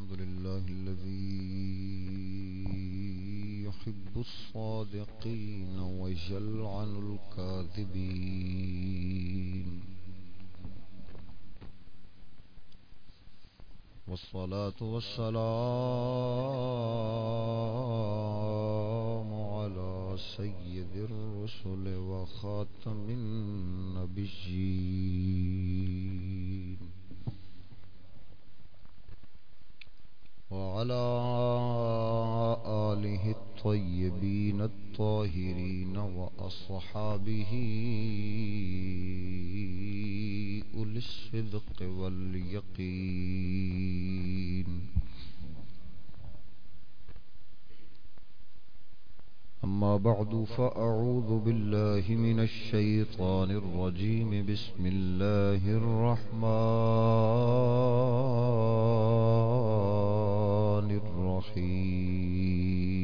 الحمد لله الذي يحب الصادقين ويجل عن الكاذبين. والصلاة والسلام على سيد الرسل وخاتم النبيين. وعلى آله الطيبين الطاهرين وأصحابه أولي الصدق واليقين. أما بعد، فأعوذ بالله من الشيطان الرجيم. بسم الله الرحمن الرحيم.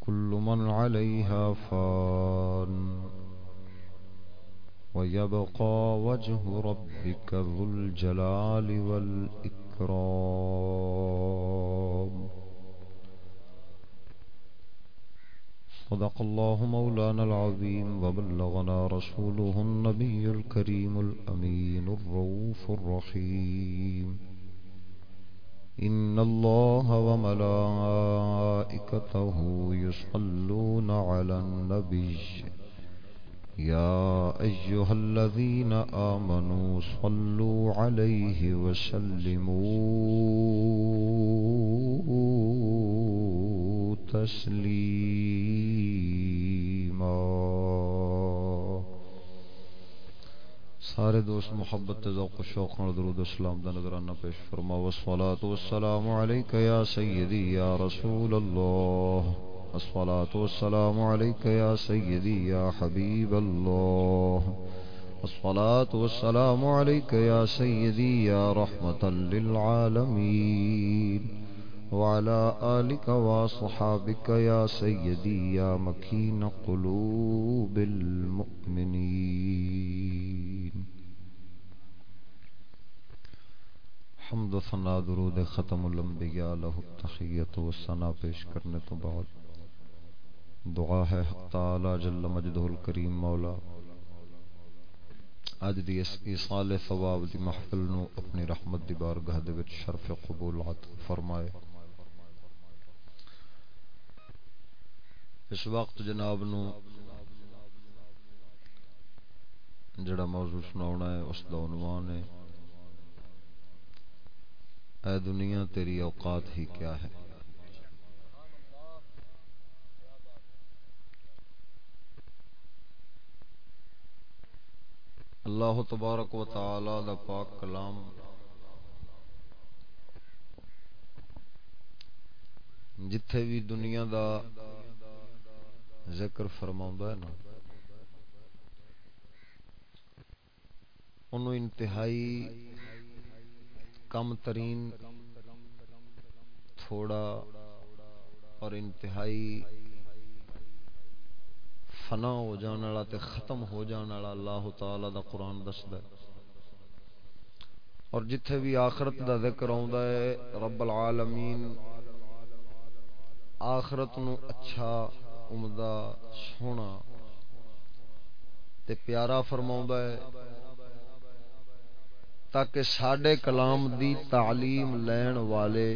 كل من عليها فان ويبقى وجه ربك ذو الجلال والإكرام. صدق الله مولانا العظيم وبلغنا رسوله النبي الكريم الأمين الروف الرحيم. إن الله وملائكته يصلون على النبي. يا أيها الذين آمنوا صلوا عليه وسلموا. تسليما سارے دوست، محبت، ذوق و شوق اور درود اسلام دا نظرانہ پیش فرما۔ والصلاة والسلام علیکہ یا سیدی، یا رسول اللہ۔ الصلاة والسلام عليك يا سيدي يا حبيب الله الصلاة والسلام عليك يا سيدي يا رحمة للعالمين وعلى آلك وصحابك يا سيدي يا مكين قلوب المؤمنين. حمد و ثنا درود ختم الانبیاء له التحیت و ثنا پیش کرنے تو بعد. دعا ہے تعالی جل مجدہ الکریم مولا. اج دی اس ایصال ثواب دی محفل نو اپنی رحمت دی بارگاہ دے وچ شرف قبول عطا فرمائے. اس وقت جناب نو جڑا موضوع سناونا ہے، اس دا عنوان ہے، اے دنیا تیری اوقات ہی کیا ہے؟ اللہ تبارک و تعالی دا پاک کلام جتھے بھی دنیا دا ذکر فرماؤں ہے نا، انہوں انتہائی کم ترین، تھوڑا اور انتہائی فنا ہو جان والا تے ختم ہو جان والا اللہ تعالی دا قرآن دسدا ہے۔ اور جتھے بھی آخرت دا ذکر آوندا ہے، رب العالمین آخرت نو اچھا عمدہ سونا تے پیارا فرماوندا ہے تاکہ ساڈے کلام دی تعلیم لین والے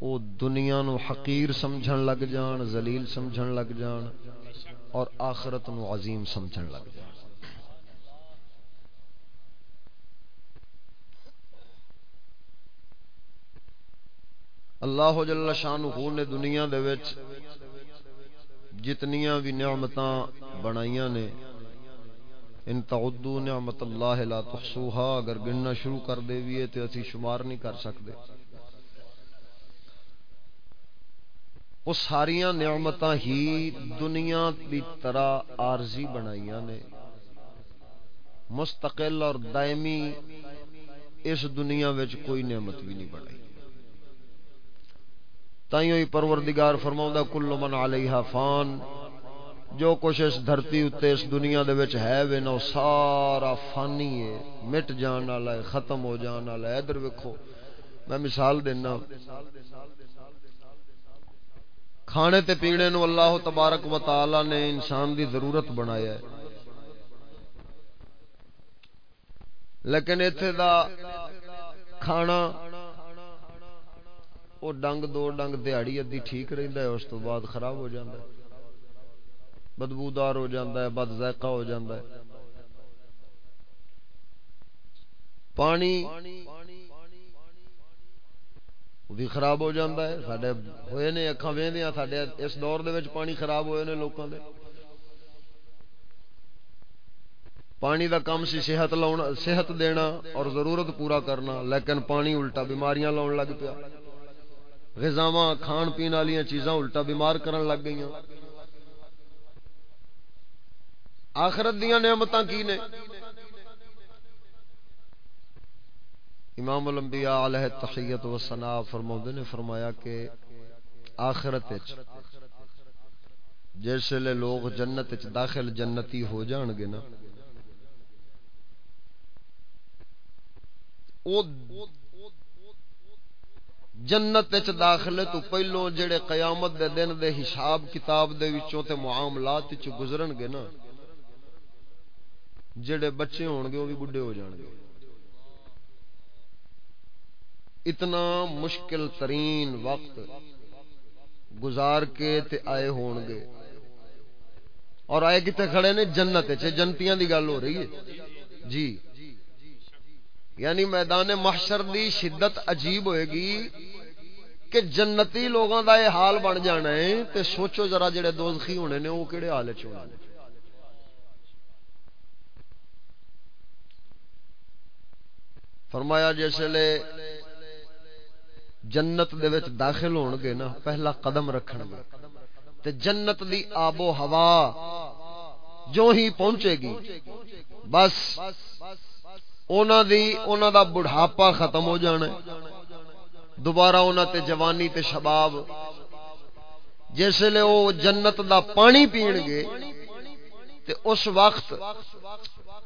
او دنیا نو حقیر سمجھن لگ جان، ذلیل سمجھن لگ جان اور آخرت نو عظیم سمجھن لگ جان۔ اللہ جل شانہ نے دنیا دے وچ جتنیاں بھی نعمتاں بنائیاں نے، ان تعدو نعمت اللہ لا تحصوها اگر گننا شروع کر دے ویے تے اسی شمار نہیں کر سکدے وہ ساریاں نعمتاں ہی دنیا دی طرح عارضی بنائیاں نے۔ مستقل اور دائمی اس دنیا وچ کوئی نعمت بھی نہیں بنائی۔ تائیوں ہی پروردگار فرماؤں کل من علیہ فان۔ جو کچھ اس دھرتی اتے اس دنیا دے وچ ہے وے نو سارا فانی ہے۔ مٹ جان والا ہے، ختم ہو جان والا ہے۔ ادھر ویکھو، میں مثال دینا۔ کھانے تے پینے نو اللہ تبارک و تعالی نے انسان دی ضرورت بنایا ہے۔ لیکن ایتھے دا کھانا وہ ڈنگ دو ڈنگ دیہڑی ادی ٹھیک رہندا ہے اس تو بعد خراب ہو جاندا ہے بدبودار ہو جاندا ہے بد ذائقہ ہو جاندا ہے پانی بھی خراب ہو جاتا ہے سڈے ہوئے نے اکھا وہدے وہدیا سڈے اس دور دے وچ پانی خراب ہوئے نے لوگوں دے پانی دا کام سی صحت لاؤنا صحت دینا اور ضرورت پورا کرنا لیکن پانی الٹا بیماریاں لاؤن لگ پیا غذاواں، کھان پین والی چیزاں الٹا بیمار کرن لگ گئی آخرت دیا نعمت کی نے؟ امام الانبیاء علیہ تحیت و سنا فرماؤں نے فرمایا کہ آخرت جیسے لے لوگ جنت داخل جنتی ہو جان گے نا جنت وچ داخلے تو پہلو جڑے قیامت دے دن دے حساب کتاب دے وچوں تے معاملات وچ گزرن گے نا، جڑے بچے ہون گے، وہ بھی بڈھے ہو جان گے۔ اتنا مشکل ترین وقت گزار کے تے آئے ہون گے۔ اور آئے کتنے کھڑے نے جنت وچ، جنتیاں دی گل ہو رہی ہے۔ جی۔ یعنی میدان محشر دی شدت عجیب ہوئے گی کہ جنتی لوگوں دا یہ حال بن جانا ہے تے سوچو ذرا جڑے دوزخی ہونے نے وہ کہڑے حال چ فرمایا جیسے لے جنت دے وچ داخل ہون گے نا، پہلا قدم رکھن گے۔ تے جنت دی آب و ہوا جو ہی پہنچے گی، بس اونا دی اونا دا بڑھاپا ختم ہو جانا ہے۔ دوبارہ اونا تے جوانی تے شباب۔ جیسے لے او جنت دا پانی پین گے تے اس وقت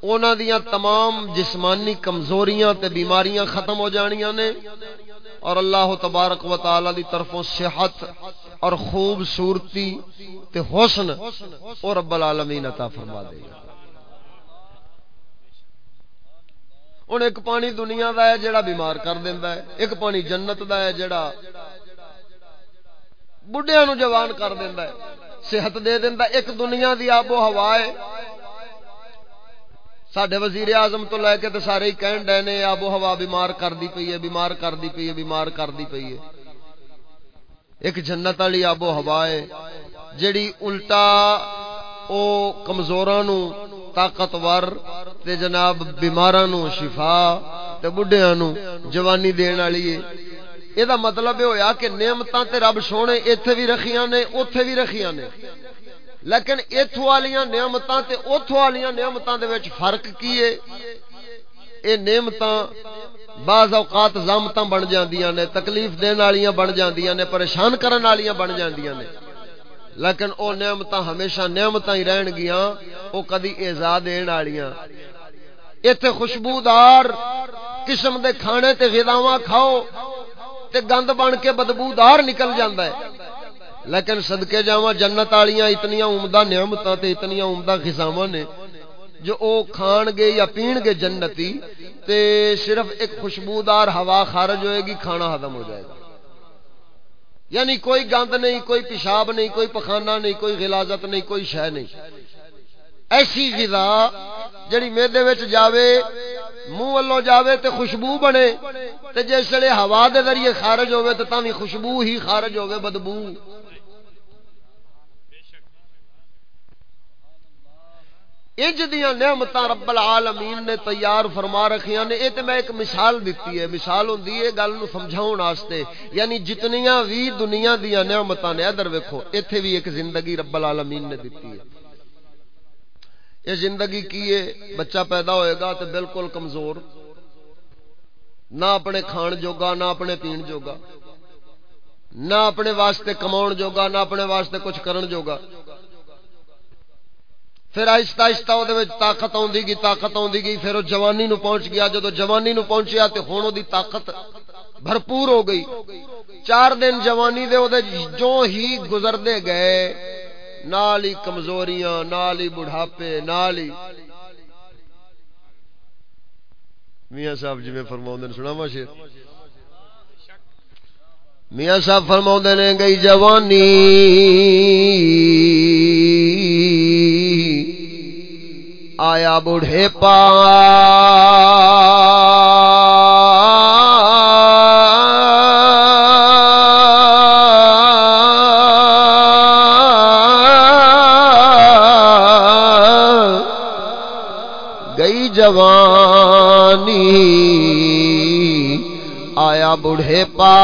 اونا دیاں تمام جسمانی کمزوریاں تے بیماریاں ختم ہو جانیاں نے۔ اور اللہ تبارک و تعالی دی طرفوں صحت اور خوبصورتی تے حسن اور رب العالمین عطا فرما دے گا۔ ان ایک پانی دنیا دا ہے جڑا بیمار کر دیندا ہے ایک پانی جنت دا ہے جڑا بڈھیاں نو جوان کر دیندا ہے صحت دے دیندا ایک دنیا دی آب و ہوا ہے سڈے وزیر اعظم تو لے کے تو سارے ہی کہن ڈے نے آب و ہوا بیمار کر دی پئی ہے بیمار کر دی پئی ہے بیمار کر دی پئی ہے ایک جنت والی آب و ہوا ہے جڑی الٹا او کمزوراں نو طاقتور تے جناب بیماراں نو شفا تے بڈھیاں نو جوانی دین والی ہے۔ اے دا مطلب یہ ہویا کہ نعمتاں تے رب سونے ایتھے بھی رکھیاں نے، اوتھے بھی رکھیاں نے۔ لیکن اتو والی نعمت اتو والی نعمت فرق کی ہے؟ یہ نعمت بعض اوقات زامت بن جاندیاں نے، تکلیف دن والی بن جاندیاں نے، پریشان کرن والی بن جاندیاں نے۔ لیکن او نعمت ہمیشہ نعمت ہی رہن گیاں، او کدی ایزا دین والیاں ایتھے خوشبودار قسم دے کھانے تے غذاواں کھاؤ تے گند بن کے بدبودار نکل جاندا ہے۔ لیکن صدقے جاواں جنت والیاں اتنی عمدہ نعمتاں تے اتنی عمدہ خزاواں نے جو او کھان گے یا پین گے جنتی تے صرف ایک خوشبودار ہوا خارج ہوئے گی، کھانا ہضم ہو جائے گا۔ یعنی کوئی گند نہیں، کوئی پیشاب نہیں، کوئی پخانہ نہیں، کوئی غلازت نہیں، کوئی شہ نہیں۔ ایسی غذا جڑی میدے وچ جاوے، منہ والوں جاوے تے خوشبو بنے، تے جس ویلے ہوا دے ذریعے خارج ہوے تے تاں خوشبو ہی خارج ہوے بدبو۔ انج دیا نعمت رب العالمین نے تیار فرما رکھیاں نے اے تے میں ایک مثال دیتی ہے۔ مثال ہوندی ہے گل نو سمجھاون واسطے۔ یعنی جتنیاں وی دنیا دیا نعمتاں نے، ادھر ویکھو، ایتھے بھی ایک زندگی رب العالمین نے دیتی ہے۔ یہ زندگی کی ہے؟ بچہ پیدا ہوئے گا تو بالکل کمزور۔ نہ اپنے کھان جوگا، نہ اپنے پین جوگا۔ نہ اپنے واسطے کماؤ جوگا، نہ اپنے واسطے کچھ کرن جوگا۔ پھر آہستہ آہستہ وہ طاقت آتی گئی، طاقت آتی گئی، پھر وہ جوانی نو پہنچ گیا۔ جدو جوانی نو پہنچیا تو ہوں وہ طاقت بھرپور ہو گئی۔ چار دن جوانی دے دے جو ہی گزرتے گئے، نال ہی کمزوریاں، نال ہی بڑھاپے، نال ہی۔ میاں صاحب جی میں فرما سنا شیر؟ میاں صاحب فرما نے گئی جوانی۔ آیا بوڑھے پا گئی جوانی آیا بوڑھے پا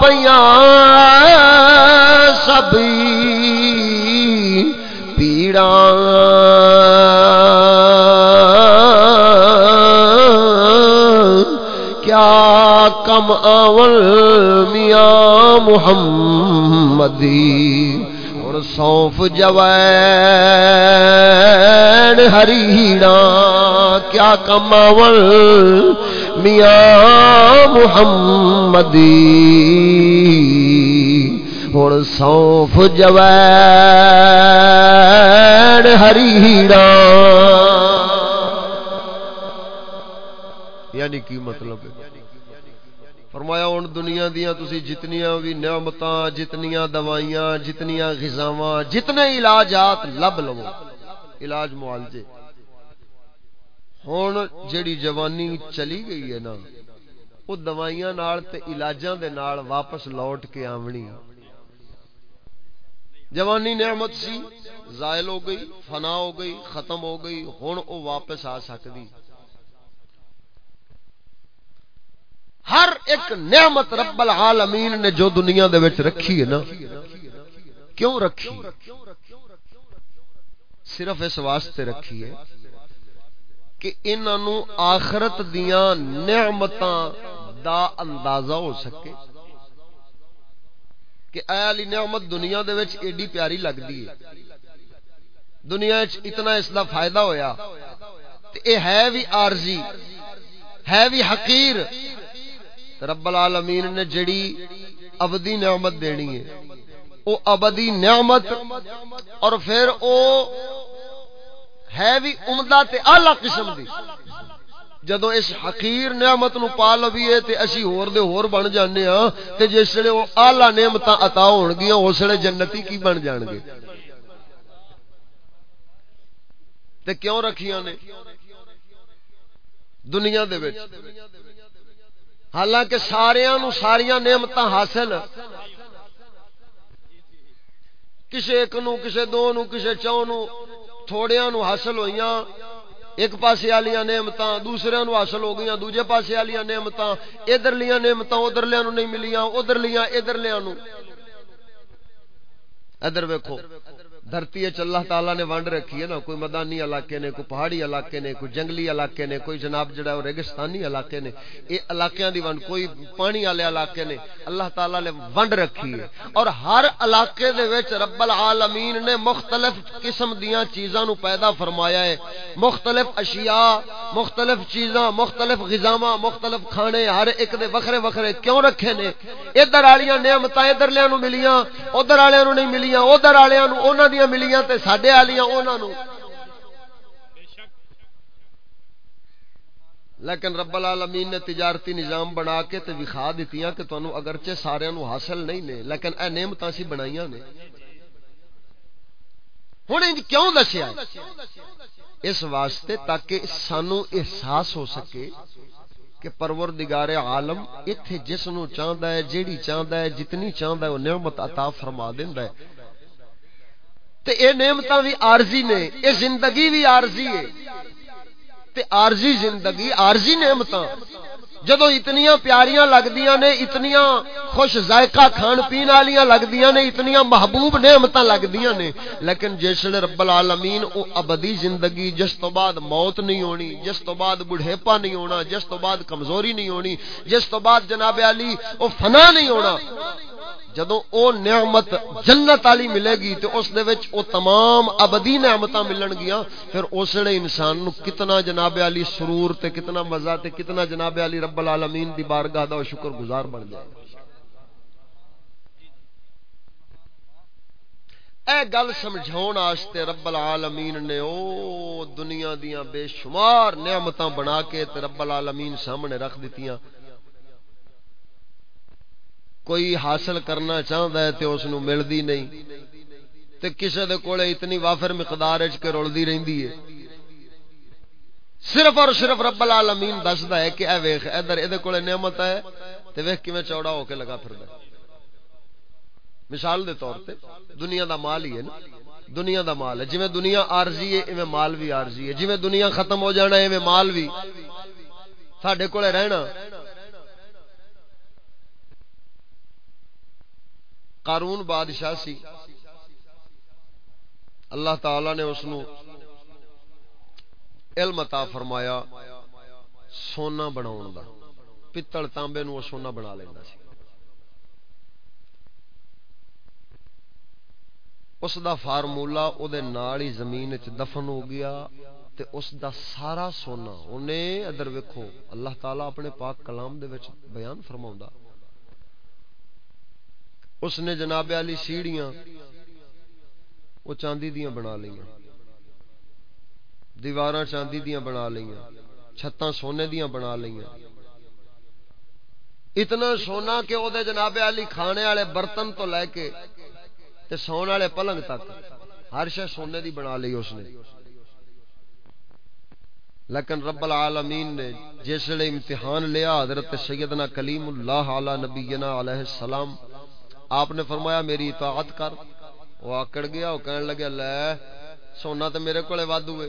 پیاں سب پیڑا کیا کم اول میاں محمدی اور سونف جو ہریڑا کیا کم اول میاں محمدی۔ ہوں سونف جب ہریڑا یعنی کی مطلب؟ فرمایا ہوں دنیا دیا تسی جتنیاں بھی نعمت جتنیاں دوائیاں، جتنیاں غذاواں، جتنے علاجات لب لو، علاج معالجے۔ ہوں جیڑی جوانی چلی گئی ہے نا وہ دوائیاں نال تے علاجاں دے نال واپس لوٹ کے آونی جوانی نعمت سی زائل ہو گئی فنا ہو گئی ختم ہو گئی ہوں وہ واپس آ سکتی ہر ایک نعمت رب العالمین نے جو دنیا دے وچ رکھی ہے نا کیوں رکھی صرف اس واسطے رکھی ہے کہ انہوں آخرت دیا نعمت دا اندازہ ہو سکے۔ کہ اے علی نعمت دنیا دے وچ ایڈی پیاری لگتی ہے۔ دنیا وچ اتنا اس دا فائدہ ہویا۔ تے اے ہے بھی عارضی، ہے بھی حقیر۔ رب العالمین نے جڑی ابدی نعمت دینی ہے۔ او ابدی نعمت اور پھر او ہے بھی عمدہ تے اعلی قسم دی۔ جدو اس حقیر نعمت نو پا لویے تے اسی ہور دے ہور بن جانے ہاں تے جس ویلے او اعلی نعمتاں عطا ہون گیاں، اس ویلے جنتی کی بن جان گے۔ تے کیوں رکھیاں نے؟ دنیا دے وچ۔ حالانکہ ساریاں نو ساریاں نعمتاں حاصل۔ کسے ایک نو، کسے دو نو، کسے چون نو تھوڑیاں نو حاصل ہوئیاں ایک پاسے والیاں نعمتاں دوسرے نو حاصل ہو گئیاں دوجے پاسے والیاں نعمتاں ادھر لیاں نعمتاں ادھر نو نہیں ملیاں ادھر لیا ادھر نو ادھر ویکھو دھرتی ہے اللہ تعالیٰ نے ونڈ رکھی ہے نا، کوئی مدانی علاقے نے، کوئی پہاڑی علاقے نے، کوئی جنگلی علاقے نے، کوئی جناب جڑا ہے ریگستانی علاقے نے یہ علاقے دی ونڈ کوئی پانی والے علاقے نے، اللہ تعالیٰ نے ونڈ رکھی ہے۔ اور ہر علاقے دے وچ رب العالمین نے مختلف قسم دیاں چیزاں نو پیدا فرمایا ہے۔ مختلف اشیاء، مختلف چیزاں، مختلف غذاواں، مختلف کھانے، ہر ایک دے وکھرے وکھرے کیوں رکھے نے؟ ادھر والیاں نعمتاں ادھر لیاں نو ملیاں، ادھر والےاں نو نہیں ملیاں، ادھر والےاں نو انہاں والیاں ملیاں تے ساڈے والیاں انہاں نو لیکن رب العالمین نے تجارتی نظام بنا کے تے وکھا دتیاں کہ تانوں اگرچہ سارے نو حاصل نہیں نے، لیکن اے نعمتاں سی بنائیاں نے۔ ہن انج کیوں دسیا؟ اس واسطے تاکہ سانو احساس ہو سکے کہ پروردگار عالم ایتھے جس نو چاہندا ہے، جیڑی چاہندا ہے، جتنی چاہندا ہے وہ نعمت عطا فرما دیندا ہے۔ تے اے نعمتاں بھی عارضی نے، اے زندگی بھی عارضی ہے۔ تے عارضی زندگی، عارضی نعمتاں۔ جدو اتنیاں پیاریاں لگدیاں نے، اتنیاں خوش ذائقہ کھان پین والیاں لگدیاں نے، اتنیاں محبوب نعمتاں لگدیاں نے۔ لیکن جس رب العالمین او ابدی زندگی، جس تو بعد موت نہیں ہونی، جس تو بعد بڑھےپا نہیں ہونا، جس تو بعد کمزوری نہیں ہونی، جس تو بعد جناب علی او فنا نہیں ہونا جدو او نعمت جنت والی ملے گی تو اس دے وچ او تمام ابدی نعمتاں ملن گیاں، پھر اس نے انسان نو کتنا جناب علی سرور تے کتنا مزہ تے کتنا جناب علی رب العالمین دی بارگاہ دا شکر گزار بن جائے۔ اے گل سمجھاؤن واسطے رب العالمین نے او دنیا دیاں بے شمار نعمتاں بنا کے تے رب العالمین سامنے رکھ دتیاں۔ کوئی حاصل کرنا چاہتا ہے تو اس نو ملتی نہیں۔ تے کسے دے کولے اتنی وافر مقدار وچ کے رلدی رہندی ہے۔ صرف اور صرف رب العالمین دسدا ہے کہ اے ویکھ، ادھر اے کولے نعمت ہے تے ویکھ کیویں چوڑا ہو کے لگا پھردا ہے۔ مثال دے طور تے، دنیا دا مال ہی ہے نا۔ دنیا دا مال ہے۔ جویں دنیا عارضی ہے، ایویں مال بھی عارضی ہے۔ جویں دنیا ختم ہو جانا ہے، ایویں مال بھی ساڈے کولے رہنا قارون بادشاہ سی۔ اللہ تعالی نے اس علم عطا فرمایا سونا بناون دا۔ پتل تانبے نو سونا بنا لیندا سی۔ اس دا فارمولا او دے نال ہی زمین وچ دفن ہو گیا تے اس دا سارا سونا اونے ادھر ویکھو، اللہ تعالی اپنے پاک کلام دے وچ بیان فرماوندا اس نے جناب علی سیڑیاں وہ چاندی دیاں بنا لیا دیوار چاندی دیاں بنا لیا چھتاں سونے دیاں بنا لیا اتنا سونا کہ وہ جناب علی کھانے والے برتن تو لے کے تے سون والے پلنگ تک ہر شے سونے دی بنا لی اس نے۔ لیکن رب العالمین نے جس امتحان لیا حضرت سیدنا کلیم اللہ علی نبینا علیہ السلام آپ نے فرمایا میری اطاعت کر۔ وہ آکڑ گیا، وہ کہنے لگے، لے، سونا تو میرے کو واد ہوئے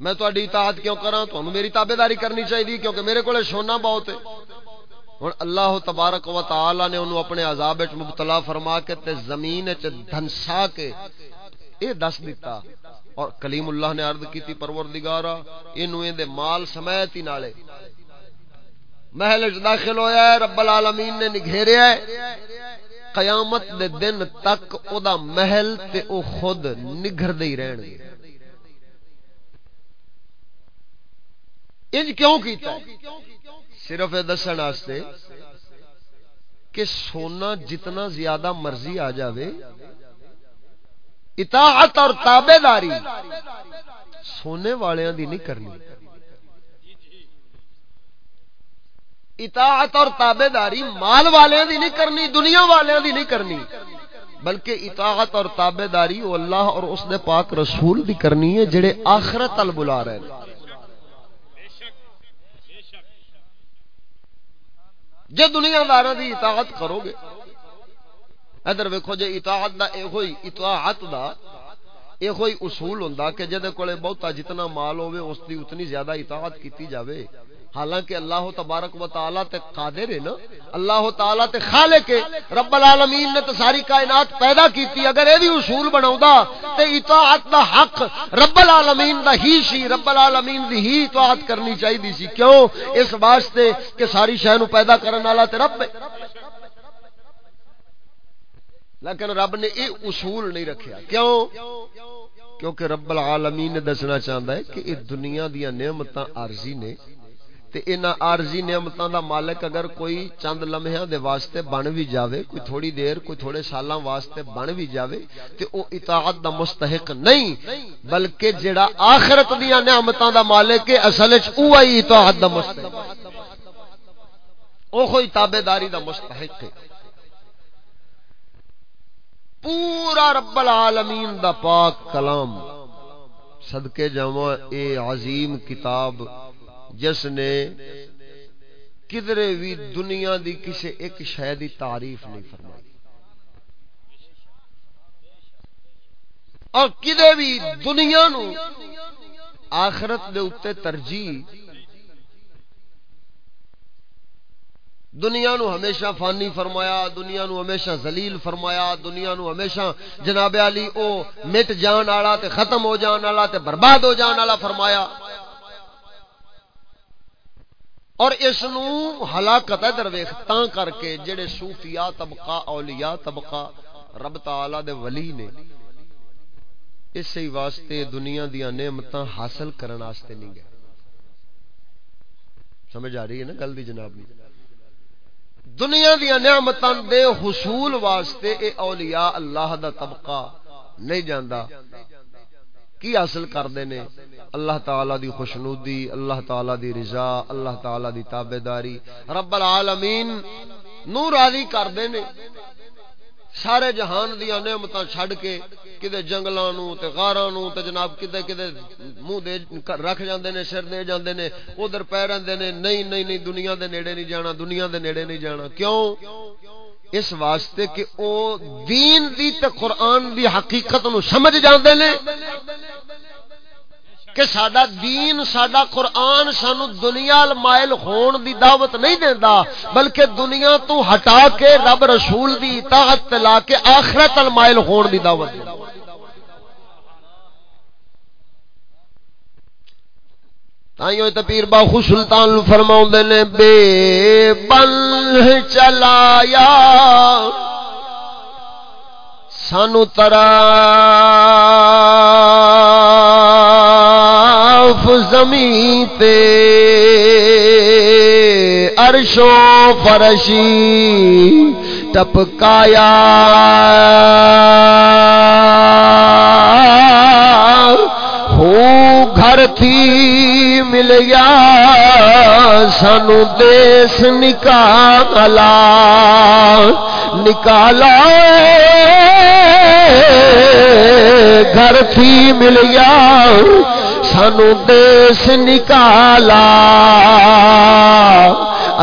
میں تاری اطاعت کیوں کرا تو میری تابے داری کرنی چاہیے کیونکہ میرے کو سونا بہت ہے۔ ہوں اللہ تبارک و تعالی نے انہوں اپنے عذاب مبتلا فرما کے تے زمین دھنسا کے اے دس دیتا اور کلیم اللہ نے عرض کی پروردگارا، اینو دے مال سمیت ہی نالے۔ محل داخل ہویا ہے، رب العالمین نے نگھیریا ہے۔ قیامت دے دن تک او دا محل تے او خود نگھر دے ہی رہن گے۔ انج کیوں کیتا ہے؟ صرف دسن واسطے کہ سونا جتنا زیادہ مرضی آ جاوے، اطاعت اور تابے داری سونے والیاں دی نہیں کرنی۔ اطاعت اور تابے داری مال والے دی نہیں کرنی، دنیا والے دی نہیں کرنی۔ بلکہ اطاعت اور تابے داری وہ اللہ اور اس نے پاک رسول دی کرنی ہے جڑے آخرت تل بلا رہے ہیں۔ جے دنیا دار دی اطاعت کرو گے، ادھر ویکو جے اطاعت دا اے ہوئی اطاعت دا اے ہوئی اصول ہوندا کہ جے کولے بہتا جتنا مال ہوے اس دی اتنی زیادہ اطاعت کیتی جاوے۔ حالانکہ اللہ تبارک و تعالی تے قادر ہے نا، اللہ تعالی تے خالق ہے۔ رب العالمین نے تو ساری کائنات پیدا کیتی، اگر اے بھی اصول بناوندا تے اطاعت دا حق رب العالمین دا ہی سی، رب العالمین دی ہی اطاعت کرنی چاہیے سی۔ کیوں؟ اس واسطے کہ ساری شے نو پیدا کرن والا تے رب ہے۔ لیکن رب نے اے اصول نہیں رکھیا۔ کیوں؟ کیونکہ رب العالمین نے دسنا چاہتا ہے کہ یہ دنیا دیا نعمتاں عارضی نے۔ تے انہاں عارضی نعمتاں دا مالک اگر کوئی چند لمحیاں دے واسطے بن بھی جاوے، کوئی تھوڑی دیر، کوئی تھوڑے سالاں واسطے بن بھی جاوے، تے او اطاعت دا مستحق نہیں، بلکہ جڑا آخرت دیاں نعمتاں دا مالک ہے، اصل وچ اوہی اطاعت دا مستحق۔ او کوئی تابعداری دا مستحق ہے۔ پورا رب العالمین دا پاک کلام۔ صدقے جمع، اے عظیم کتاب، جس نے کدرے بھی دنیا دی کسی ایک شہ تعریف نہیں فرمائی۔ اور کدے بھی دنیا نو آخرت دے اتنے ترجیح دنیا نو ہمیشہ فانی فرمایا، دنیا نو ہمیشہ ذلیل فرمایا، دنیا نو ہمیشہ جناب علی او مٹ جان والا تے ختم ہو جان والا تے برباد ہو جان والا فرمایا۔ اور اس نو ہلاکت ہے درویخ تاں کر کے جڑے صوفیاء طبقہ، اولیاء طبقہ، رب تعالی دے ولی نے اس ہی واسطے دنیا دیا نعمتاں حاصل کرن واسطے نہیں گئے۔ سمجھ آ رہی ہے نا گل دی جناب نہیں دنیا دیا نعمتاں دے حصول واسطے اے اولیاء اللہ دا طبقہ نہیں جاندا۔ کی حاصل کردے نے؟ اللہ تعالی دی خوشنودی، اللہ تعالی دی رضا، اللہ تعالی دی تابعداری رب العالمین نو راضی کردے نے۔ سارے جہان دیا نعمت چھڈ کے کدے جنگلاں نو تے غاراں نو تے جناب کدے کدے منہ دے رکھ جاندے نے، سر دے جاندے نے، ادھر پے رہندے نے، نہیں نہیں نہیں، دنیا دے نیڑے نہیں جانا، دنیا دے نیڑے نہیں جانا۔ کیوں؟ اس واسطے کہ او دین دی تے قرآن دی حقیقت نو سمجھ جاندے نے۔ کہ سڈا دین سڈا قرآن سانو دنیا مائل ہون دی دعوت نہیں دینا بلکہ دنیا تو ہٹا کے رب رسول دی اطاعت لا کے آخرت المائل ہون دی دعوت دینا تو پیر باخو سلطان فرما نے، بے بن چلایا۔ سانو ترا زمین تے ارشو فرشی ٹپکایا۔ ہو گھر تھی مل گیا سانو دیس نکالا۔ نکالا۔ گھر تھی مل گیا سانو دیس نکالا۔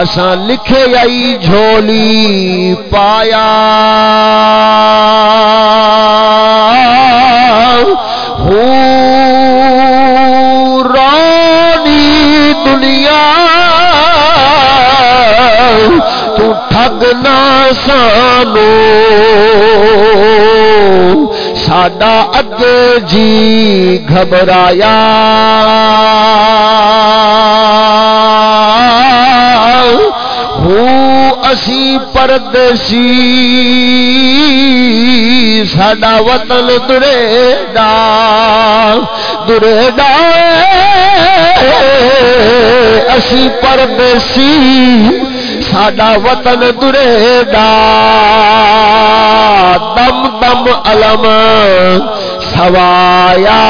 اساں لکھے آئی جھولی پایا۔ رانی دنیا تو ٹھگ نہ سانو۔ ساڈا اگے جی گھبرایا۔ اسی پردسی ساڈا وطن درے ڈا درے ڈا اسی پردسی ساڈا وطن درے ڈا دم دم علم سوایا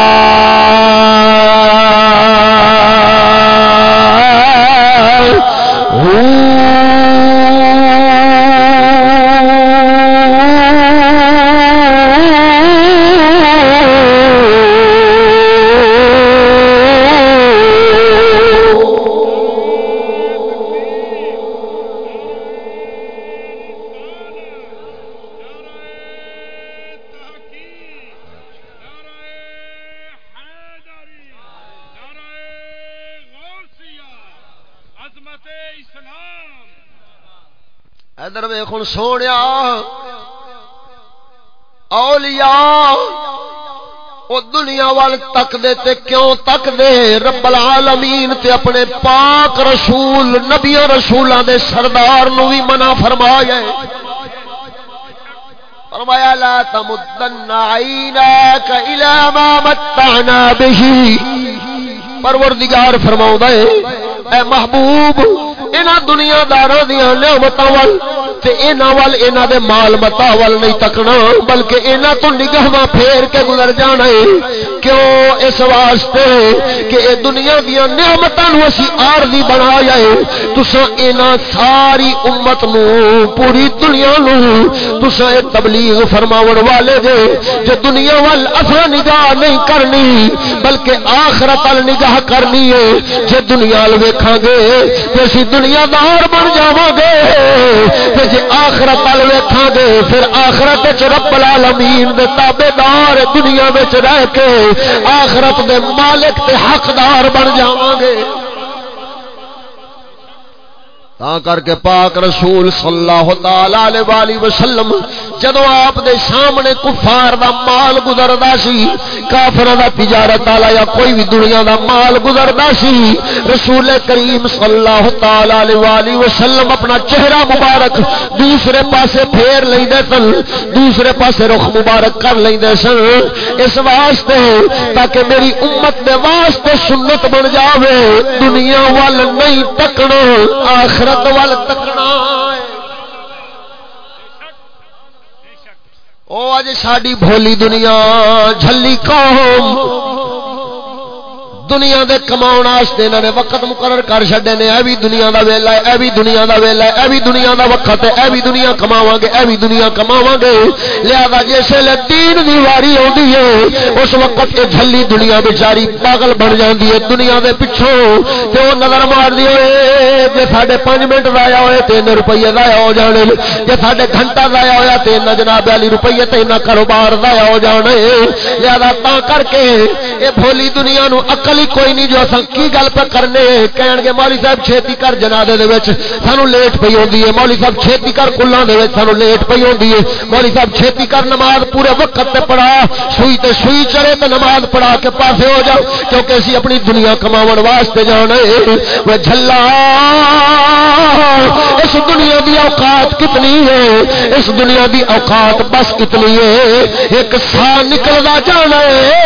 ہوں۔ ہوں سونے اولیاء او دنیا وال تک دے تے کیوں تک دے رب العالمین تے اپنے پاک رسول نبی رسولاں دے سردار نو بھی منع فرمایا ہے فرمایا لا تمدن عیناک الى ما متعنا به پروردگار فرماؤں ہے اے محبوب انہاں دنیا داراں دیاں نعمتاں وال تے اینا وال اینا دے مال متا وال نہیں تکنا، بلکہ اینا تو نگاہ پھیر کے گزر جانا ہے۔ کیوں؟ اس واسطے کہ اے دنیا دیا نعمتاں نو اسی عارضی بنایا ہے۔ تساں اینا ساری امت نو، پوری دنیا نو، تساں اے تبلیغ فرماون والے دے۔ جو دنیا وال اساں نگاہ نہیں کرنی، بلکہ آخرت ال نگاہ کرنی ہے۔ جے دنیا ال ویکھاں گے تے اسی دنیا دار بن جاواں گے۔ جی آخرت وال ویکھا گے، پھر آخرت رب العالمین دے تابے دار دنیا رہ کے آخرت دے مالک تے حقدار بن جاواں گے۔ تا کر کے پاک رسول صلی اللہ تعالی علیہ وسلم جدو آپ دے سامنے کفار دا مال گزردا سی کافر دا تجارت والا یا کوئی بھی دنیا دا مال گزردا سی، رسول کریم صلی اللہ تعالی علیہ وسلم اپنا چہرہ مبارک دوسرے پاسے پھیر لیندے سن، دوسرے پاسے رخ مبارک کر لیندے سن۔ اس واسطے تاکہ میری امت دے واسطے سنت بن جاوے، دنیا وال نہیں تکنا آخر آخرت وال تکنا او اج ساڈی بھولی دنیا جھلی قوم دنیا دے کماؤ واسطے انہوں نے وقت مقرر کر چڈے نے، اے بھی دنیا دا ویلا ہے، اے بھی دنیا دا ویلا ہے، اے بھی دنیا دا وقت ہے، اے بھی دنیا کماواں گے، اے بھی دنیا کماواں گے۔ لہذا جس ویلے دین دی واری آندی ہے، اس وقت اے جھلی دنیا بیچاری پاگل بن جاندی ہے، دنیا دے پیچھوں تے او نظر مار دی ہوئے۔ جے ساڈے 5 منٹ ضائع ہوئے 3 روپے ضائع ہو جانے۔ جے ساڈے گھنٹہ ضائع ہویا تے جناب علی روپے تے نہ کاروبار ضائع ہو جانے۔ لہذا تا کر کے اے بھولی دنیا نو عقل ہی کوئی نہیں جو اصل کی گل پہ کرنے کہن گے مولی صاحب چھیتی کر جنادے دے وچ سانو لیٹ پئی ہوندی ہے۔ مولی صاحب چھیتی کر کلاں دے وچ سانو لیٹ پئی ہوندی ہے۔ مولی صاحب چھیتی کر نماز پورے وقت تے پڑھا۔ سوئی تے سوئی چڑے تے نماز پڑھا کے پاسے ہو جاؤ۔ کیونکہ اسی اپنی دنیا کماون واسطے جانا ہے۔ وہ جھلا۔ اس دنیا دی اوقات کتنی ہے؟ اس دنیا دی اوقات بس کتنی ہے؟ ایک سا نکلدا جانا ہے۔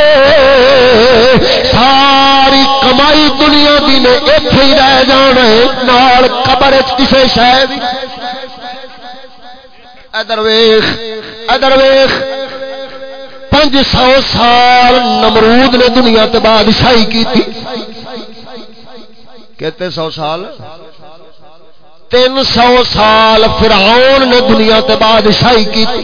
سا ساری کمائی دنیا دی نے اتے ہی رہ جانا ہے، نال قبر کسے شاید ادر ویخ ادر ویخ پانچ سو سال نمرود نے دنیا تے بادشاہی کی تھی کہتے سو سال؟ تین سو سال فرعون نے دنیا تے بادشاہی کی تھی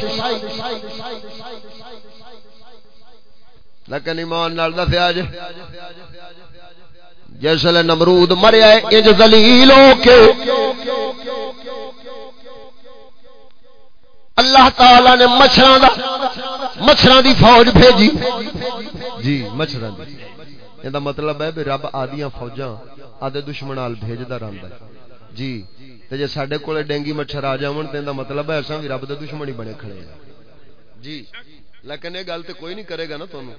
لیکن ایمان نال دسیا جی جسل نمرود مریا انج دلیل ہو کے اللہ تعالی نے مچھر مچھر دی فوج بھیجی۔ جی مچھر یہ مطلب ہے رب آدیا فوجاں آدھے دشمن بھیجتا رہتا ہے۔ جی جی سڈے کول ڈینگی مچھر آ جاؤن تو مطلب ہے ایسا بھی رب دے دشمن ہی بنے کھڑے ہیں۔ جی لیکن یہ گل تو کوئی نہیں کرے گا نا تمہیں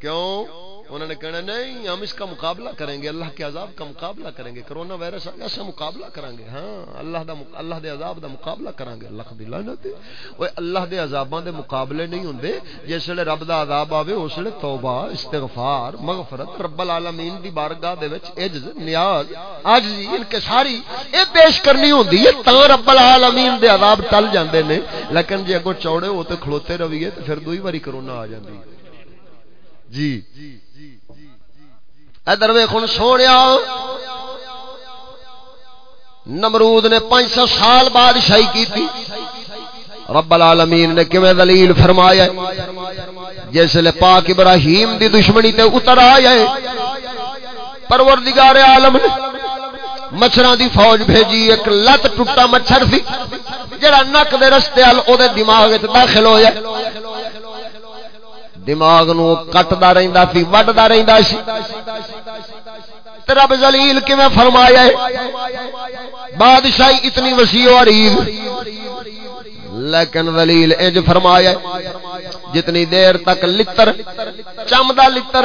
کیوں؟ انہوں نے کہنا، نہیں، ہم اس کا مقابلہ کریں گے، اللہ کے عذاب کا مقابلہ کریں گے، کرونا وائرس آ ایسا مقابلہ کریں گے۔ ہاں اللہ دا اللہ دے عذاب دا مقابلہ کریں گے۔ اللہ دی لعنت اوے اللہ دے عذاباں دے مقابلے نہیں ہوندے۔ جس ویلے رب دا عذاب آوے، اس ویلے توبہ، استغفار، مغفرت، رب العالمین دی بارگاہ دے وچ عجز، نیاز، عاجزی، انکساری، اے پیش کرنی ہوندی ہے تا رب العالمین دے عذاب ٹل جاندے نے۔ لیکن جے اگوں چوڑے ہو تے کھلوتے رویے، تے پھر دوئی واری کرونا آ جاندی ہے۔ جی۔ ادھر ویخن سونے نمرود نے پانچ سو سال بادشاہی کی تھی رب العالمین نے کیویں دلیل فرمایا جس لے پاک ابراہیم دی دشمنی تے اتر آیا ہے۔ پروردگار عالم نے مچھراں دی فوج بھیجی، ایک لت ٹوٹا مچھر سی، جڑا نک دے رستے ال او دے دماغ وچ داخل ہویا۔ دماغ نو کٹدا رہندا سی، وڈدا رہندا سی۔ رب ذلیل کیویں فرمایا ہے؟ بادشاہی اتنی وسیع و عریض لیکن ذلیل انج فرمایا جتنی دیر تک لتر، چمدا لتر،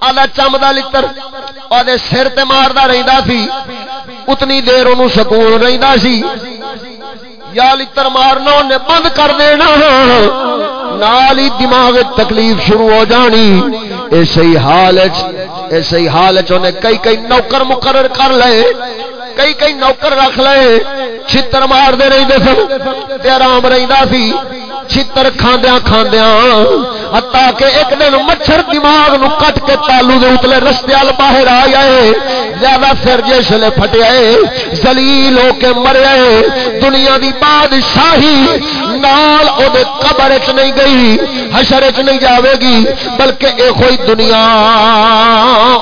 آدھا چمدا لتر آدھے سر تے ماردا رہندا سی، اتنی دیر انہوں سکون رہندا سی۔ یا لتر مارنا انہیں بند کر دینا۔ نال ہی دماغ تکلیف شروع ہو جانی۔ اسی حال اسی حال انہیں کئی کئی نوکر مقرر کر لے۔ کئی کئی نوکر رکھ لے۔ چھتر مار دے رہی دے سن آرام رہی سی۔ چھتر کھاندیاں کھاندیاں۔ ہتا کہ ایک دن مچھر دماغ نو کٹ کے تالو دے اتلے رستے ال باہر آ جائے زیادہ سر جسے پھٹیا زلیل ہو کے مریا دنیا دی بادشاہی نال او دے قبر چ نہیں گئی، حشر چ نہیں جاوے گی، بلکہ اے کوئی دنیا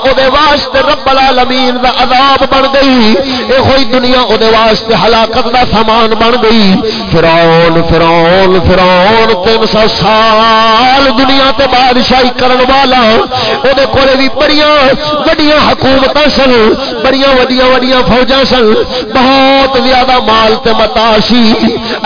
او دے واسطے رب العالمین دا عذاب بن گئی، اے کوئی دنیا او دے واسطے ہلاکت دا سامان بن گئی۔ فرعون فرعون فرعون، تین سو سال دنیا تے بادشاہی کرن والا او دے کولے بھی بڑیاں وڈیاں حکومتاں سن، بڑیاں وڈیاں وڈیاں فوجاں سن، بہت زیادہ مال تے متا سی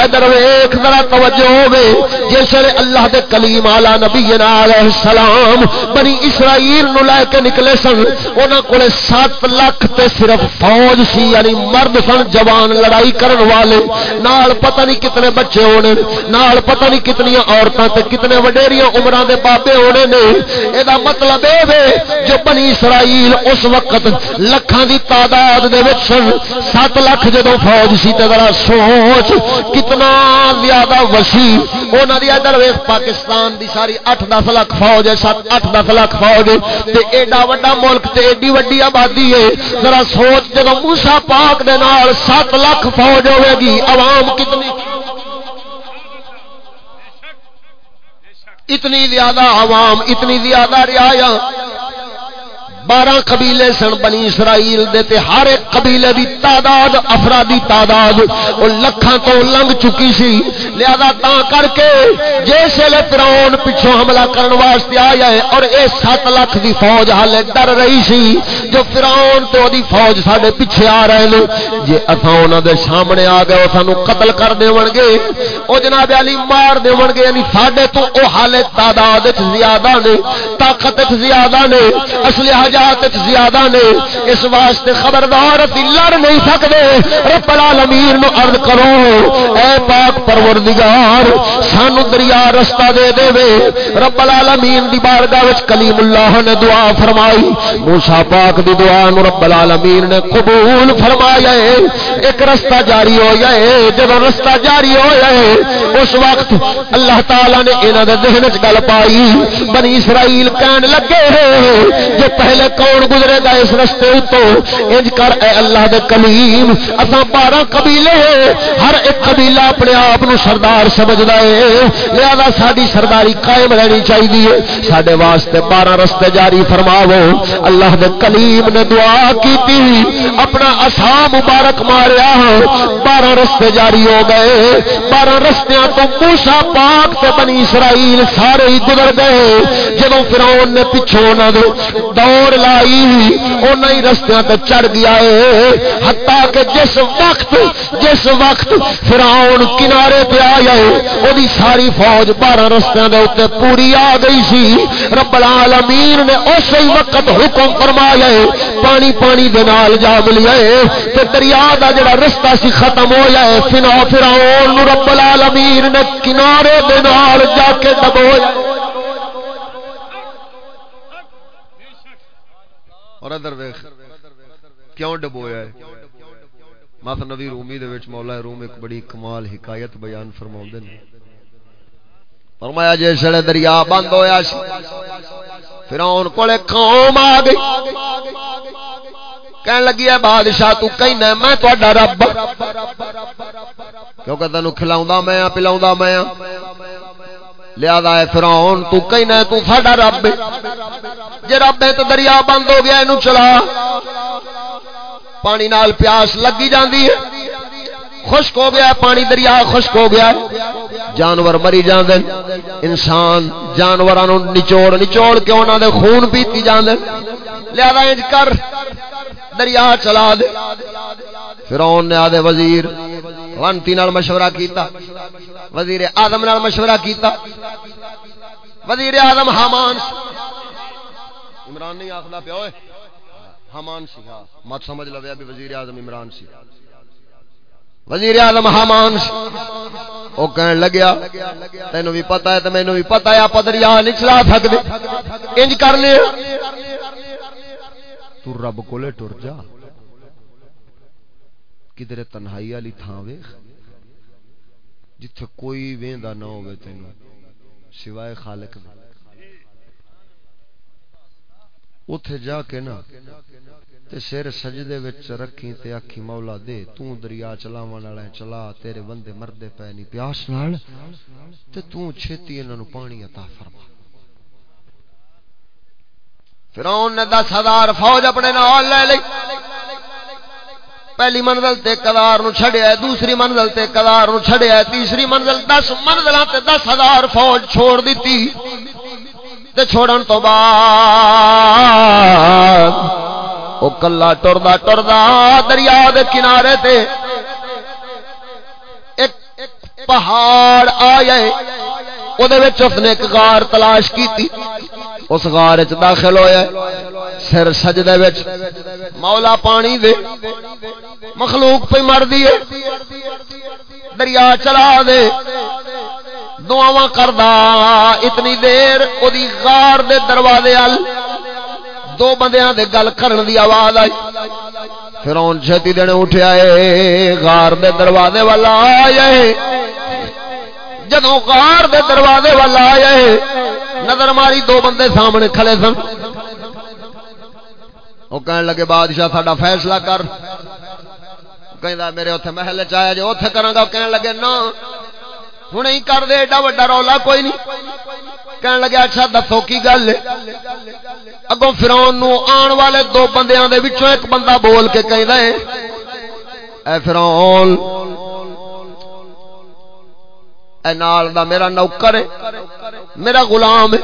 ادھر ویکھ، ذرا توجہ ہوے جس نے اللہ دے کلیم اعلی نبی علیہ السلام بنی اسرائیل نو لے کے نکلے سن۔ انہاں کولے 7 لاکھ تے صرف فوج سی یعنی مرد سن، جوان لڑائی کرن والے۔ نال پتہ نہیں کتنے بچے ہونے، نال پتہ نہیں کتنی عورتاں تے کتنے وڈیریاں عمراں دے بابے ہونے نے اے دا مطلب اے وے جو بنی اسرائیل اس وقت لکھاں دی تعداد دے وچ سن 7 لاکھ جدوں فوج سی تے ذرا سوچ کتنا زیادہ وسیع۔ انہاں دی ادھر ویکھ پاکستان دی ساری 8 10 لاکھ فوج ہے 7 8 10 لاکھ فوج تے ایڈا وڈا ملک تے ایڈی وڈی آبادی ہے۔ ذرا سوچ جدوں موسی پاک دے نال 7 لاکھ فوج ہوے گی، عوام کتنی اتنی زیادہ عوام، اتنی زیادہ رعایا۔ بارہ قبیلے سن بنی اسرائیل دے تے ہر ایک قبیلے دی تعداد، افرادی تعداد، وہ لکھاں تو لنگ چکی سی۔ لہذا تا کر کے جس ویلے فرعون پچھوں حملہ کرن واسطے آیا ہے اور اے سات لاکھ دی فوج حالے ڈر رہی سی، جو فرعون تو دی فوج ساڈے پیچھے آ رہے نے جے اساں انہاں دے سامنے آ گئے سانو قتل کر دیون گے۔ او جناب علی مار دیون گے یعنی ساڈے تو او حالے تعداد وچ زیادہ نے، طاقت وچ زیادہ نے اسلحہ درجات زیادہ نے۔ اس واسطے خبردار لڑ نہیں سکتے۔ رب العالمین نو عرض کرو، اے پاک پروردگار، سانو دریا رستہ دے دے وے۔ رب العالمین دی بارگاہ وچ کلیم اللہ نے دعا فرمائی۔ موسی پاک دی دعا نو رب العالمین نے قبول فرمایا ہے۔ ایک رستہ جاری ہو جائے، جب رستہ جاری ہو جائے اس وقت اللہ تعالی نے انہاں دے ذہن وچ گل پائی، بنی اسرائیل کہن لگے جو پہلے کون گزرے گا اس رستے تو انج کر اے اللہ دے کلیم، اساں بارہ قبیلے ہر ایک قبیلہ اپنے آپ نو سردار سمجھدا ہے۔ لہذا ساری سرداری قائم رہنی چاہیے سڈے واسطے بارہ رستے جاری فرماو اللہ دے کلیم نے دعا کی اپنا اصا مبارک ماریا۔ بارہ رستے جاری ہو گئے۔ بارہ رستیاں تو موسا پاک سے بنی اسرائیل سارے ہی گزر گئے۔ جب فرعون نے پچھوں دور لائی ہی رستیاں تے چڑھ گیا ہے۔ کہ جس وقت جس وقت فراؤن کنارے پہ آیا ہے وہ ساری فوج بارہ رستیاں دے اتنے پوری آ گئی سی۔ رب العالمین نے اسی وقت حکم فرمایا ہے، پانی پانی دے نال جا ملیا ہے تے دریا دا جڑا رستہ سی ختم ہو جائے فنا فراؤن رب العالمین العالمین نے کنارے دے نال جا کے دبویا اور ادھر ویخ کیوں ڈبویا ہے مات نبی رومی دے وچ مولا روم ایک بڑی کمال، حکایت بیان فرماؤ دے فرمایا جے سڑے دریا بند ہویا سی فرعون کولے قوم آ گئی۔ کہن لگی ہے، بادشاہ تو کہنا میں تہاڈا رب ہاں۔ کیونکہ تینوں کھلاوندا میں ہاں میں ہاں۔ لہذا ہے فرعون، تو کہنا تو ساڈا رب جے رب ہے تو دریا بند ہو گیا، اینو چلا۔ پانی نال پیاس لگی جاندی ہے۔ خشک ہو گیا، پانی دریا خشک ہو گیا۔ جانور مری جاندے انسان، جانوراں نو نچوڑ نچوڑ کے انہاں دے خون پیتی جاندے لہذا انج کر، دریا چلا دے۔ فرعون نے آدھے وزیر وانتی نال مشورہ کیتا، وزیر اعظم نال مشورہ کیتا، وزیر اعظم حامان عمران نہیں آخلا پیا ہوئے حامان سی ہاں مت سمجھ لو ابھی وزیر اعظم عمران سی۔ وزیر اعظم حامان سی وہ کہن لگیا تینوں بھی پتا ہے تو مینوں بھی پتا ہے آپ دریا نہیں چلا سکتے انج کر کرنے تو رب کولے ٹر جا۔ کدھر تنہائی والی تھان ویخ، جتھے کوئی ویندا نہ ہوے تینوں سوائے خالق دے۔ اتے جا کے نا، تے سر سجدے وچ رکھی تے آکھی مولا دے، تو دریا چلاون والا چلا، تیرے بندے مردے پے نہیں پیاس نال، تے تو چھتی انہاں نو پانی عطا فرما۔ فرعون نے دس ہزار فوج اپنے نال لے لئی پہلی منزل تے کدار نو چھڑیا ہے، دوسری منزل تے کدار نو چھڑیا ہے، تیسری منزل دس منزل تے دس ہزار فوج چھوڑ دیتی تے چھوڑن تو بعد او کلا ٹردا ٹردا دریا دے کنارے تے ایک پہاڑ آیا او دے وچ اس نے ایک غار تلاش کیتی اس غار وچ داخل ہویا سر سجدے وچ مولا پانی دے مخلوق پہ مر دیے دریا چلا دے دعوا کردا اتنی دیر او دی غار دے دروازے ال دو بندیاں دے گل کرن دی آواز آئی فرعون چھتی دینے اٹھیا اے غار دے دروازے والا آیا ہے جدوں غار دے دروازے والا آیا ہے، نظر ماری دو بندے سامنے کھڑے سن۔ وہ کہنے لگے، بادشاہ ساڈا فیصلہ کر۔ کہندا، میرے اوتھے محل چ آیا جو، اوتھے کراں گا۔ کہنے لگے نا ہوں ہی کر دے، ایڈا وڈا رولا کوئی نہیں۔ کہنے لگے اچھا دسو کی گل اگوں فرعون نو آن والے دو بندیاں دے وچوں ایک بندہ بول کے کہندا ہے، اے فرعون اے نال دا میرا نوکر ہے، میرا غلام ہے۔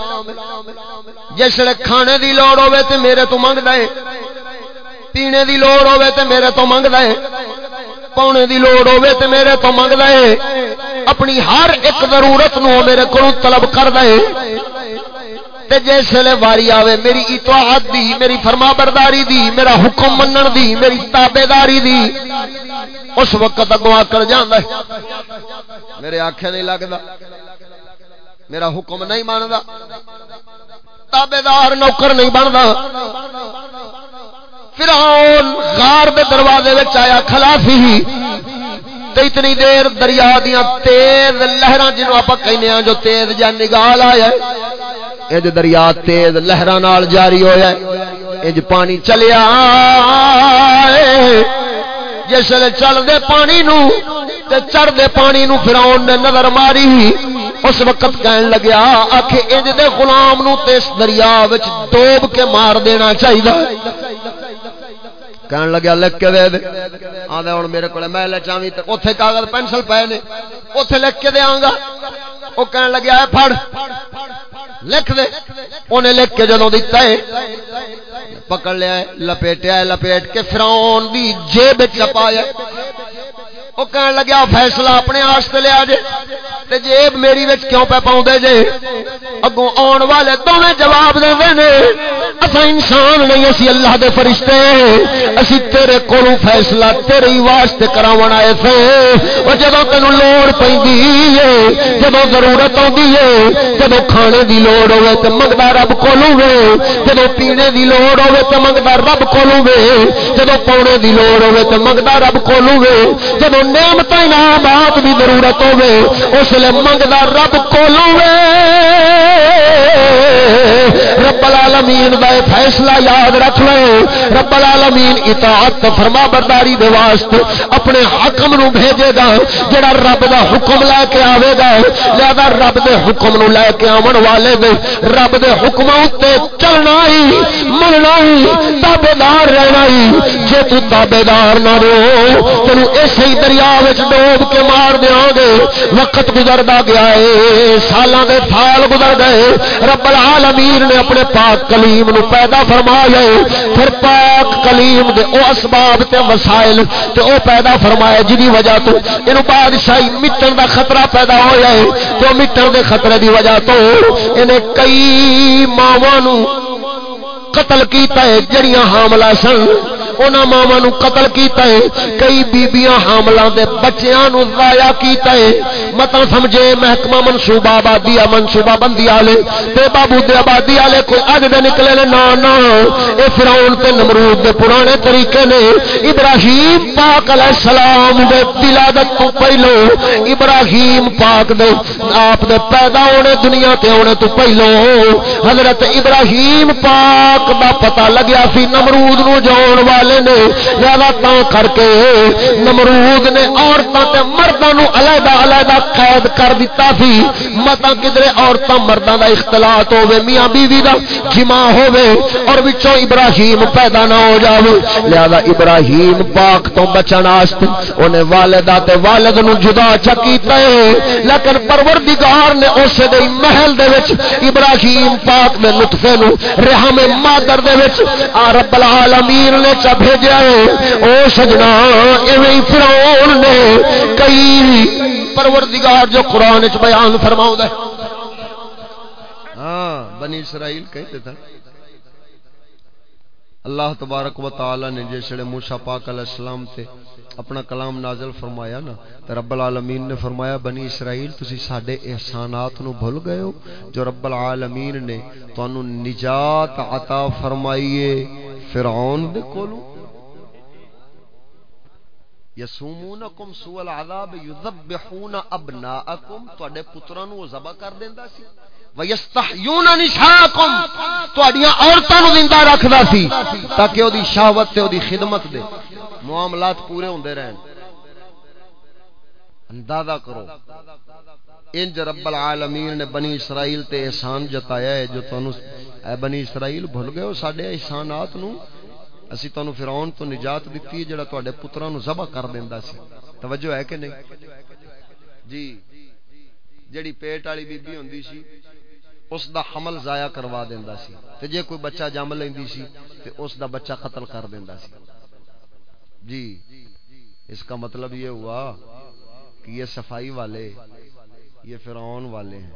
جس کھانے دی لوڑ ہوے تے میرے تو منگدا ہے۔ پینے دی لوڑ ہوے تے میرے تو منگدا ہے۔ پاؤنے دی لوڑ ہوے تے میرے تو منگدا ہے۔ اپنی ہر ایک ضرورت نو میرے کو طلب کردا ہے۔ تے جس ویلے واری آوے، میری اطاعت دی، میری فرما برداری دی، میرا حکم منن دی، میری تابے داری دی، اس وقت اگوں آ کر جاندا ہے۔ میرے آنکھیں نہیں لگدا، میرا حکم نہیں ماندا۔ تابے دار نوکر نہیں بندا۔ فرعون غار دے دروازے وچ آیا، خلافی۔ تے اتنی دیر دریا دیاں تیز لہراں جنوں اپا کہنے ہاں جو تیز جا نگال آیا ہے۔ اج دریا تیز لہراں نال جاری ہویا ہے۔ اج پانی چلیا جس لے چل دے پانی نو تے چڑھ دے پانی نو فرعون نے نظر ماری، اس وقت کہن لگیا، آکھے انج دے غلام نو تے اس دریا وچ ڈوب کے مار دینا چاہیے کہن لگیا، لکھ کے دے دے۔ آدھے ہوں میرے کو میں لے چاہیے تو اتنے کاغذ پینسل پے نے۔ اتنے لکھ کے دیا گا۔ وہ کہن لگیا ہے پھڑ۔ لکھ دے۔ انہیں لکھ کے جدوں دیتا ہے۔ پکڑ لیا ہے، لپیٹیا ہے، لپیٹ کے فراؤن دی جیب چپایا وہ کہن لگیا فیصلہ اپنے آستے لیا جے۔ تے جیب میری وچ کیوں پہ پاؤں دے جے؟ اگوں آن والے دونوں جواب دے دے اسا انسان نہیں، اسی اللہ دے فرشتے۔ اسی تیرے کولوں فیصلہ تیرے ہی واسطے کراون آئے تھے۔ او جدوں تینوں لوڑ پیندی ہے، جدوں ضرورت ہوندی ہے، جدوں کھانے دی لوڑ ہوے تے منگدا رب کولوں وے۔ جدوں پینے دی لوڑ ہوے تے منگدا رب کولوں وے۔ جدوں پاونے دی لوڑ ہوے تے منگدا رب کولوں وے۔ جدوں نعمت انعامات دی ضرورت ہوے اس لیے منگدا رب کولوں وے۔ رب العالمین دا فیصلہ یاد رکھ لو رب العالمین اطاعت فرما برداری دے واسطے اپنے حکم نو بھیجے گا، جڑا رب دا حکم لے کے آوے گا۔ لہذا رب دے حکم نو لے کے آون والے دے، رب دے حکم تے چلنا ہی مننا ہی، تابے دار رہنا ہی۔ جے تو تابے دار نہ رہو، تینو ایسے ہی دریا ڈوب کے مار دیاں گے۔ وقت گزردا گیا ہے سالاں دے سال گزر گئے۔ رب العالمین نے اپنے پاک کلیم نو پیدا فرمایا پھر پاک کلیم دے او اسباب تے وسائل تے او پیدا فرمایا جدی وجہ تو اینو بادشاہی مٹن دا خطرہ پیدا ہویا ہے تو مٹن دے خطرے دی وجہ تو انہیں کئی ماواں نو قتل کیتا ہے جڑیاں حاملہ سن۔ انہاں ماواں نو قتل کیتا ہے کئی بیبیاں حاملہ دے بچیاں نو ضائع کیتا ہے مطلب سمجھے محکمہ منصوبہ آبادی منصوبہ بندی والے تے بابو دے آبادی والے کوئی اگ دے نکلے نے نا نا اے فرعون تے نمرود دے پرانے طریقے نے ابراہیم پاک علیہ السلام دے ولادت تو پہلو ابراہیم پاک دے آپ دے پیدا ہونے دنیا تے ہونے تو پہلو حضرت ابراہیم پاک دا پتہ لگیا سی نمرود نو جان والے والے نے لہذا تا کر کے نمرود نے عورتوں تے مردوں نو علیحدہ علیحدہ قید کر دیتا سی۔ متا کدھر عورتوں مردوں دا اختلاط ہوے میاں بیوی دا جمع ہوے اور وچوں ابراہیم پیدا نہ ہو جاوے۔ لہذا ابراہیم پاک تو بچن واسطے اونے والدہ تے والد نو جدا چکیتا ہے۔ لیکن پروردگار نے اس دے محل دے وچ ابراہیم پاک دے نطفے نو رحم مادر دے وچ آ رب العالمین نے چا بھیجا ہے۔ او سجنا، ایویں فرعون نے کئی پروردگار جو قرآن وچ بیان فرماؤں ہے۔ ہاں بنی اسرائیل کہتے تھا اللہ تبارک و تعالی نے جیسے موسا پاک علیہ السلام تے اپنا کلام نازل فرمایا نا تو رب العالمین نے فرمایا، بنی اسرائیل، تسی ساڈے احسانات نو بھول گئے ہو۔ جو رب العالمین نے تانوں نجات عطا فرمائیے فرعون دے کولوں یسومونکم سوء العذاب یذبحون ابناءکم. تواڈے پتراں نو ذبح کر دیندا سی. ویستحیون نساءکم تواڈیاں عورتاں نو زندہ رکھدا سی تاکہ اودی شہوت تے اودی خدمت دے معاملات پورے ہوندے رہن. اندازہ کرو. انج رب العالمین نے بنی اسرائیل تے احسان جتایا ہے، جو تانوں اے بنی اسرائیل بھول گئے ہو، ساڈے احسانات نو اسی تانوں فرعون تو نجات دتی ہے، جڑا تواڈے پتراں نو ذبح کر دیندا سی۔ توجہ ہے کہ نہیں؟ جی جڑی پیٹ والی بی بی ہوندی سی، اس دا حمل ضائع کروا دیندا سی۔ تے جے کوئی بچہ جم لیندی سی، تے اس دا بچہ قتل کر دیندا سی۔ جی اس کا مطلب یہ ہوا کہ یہ صفائی والے یہ فرعون والے ہیں۔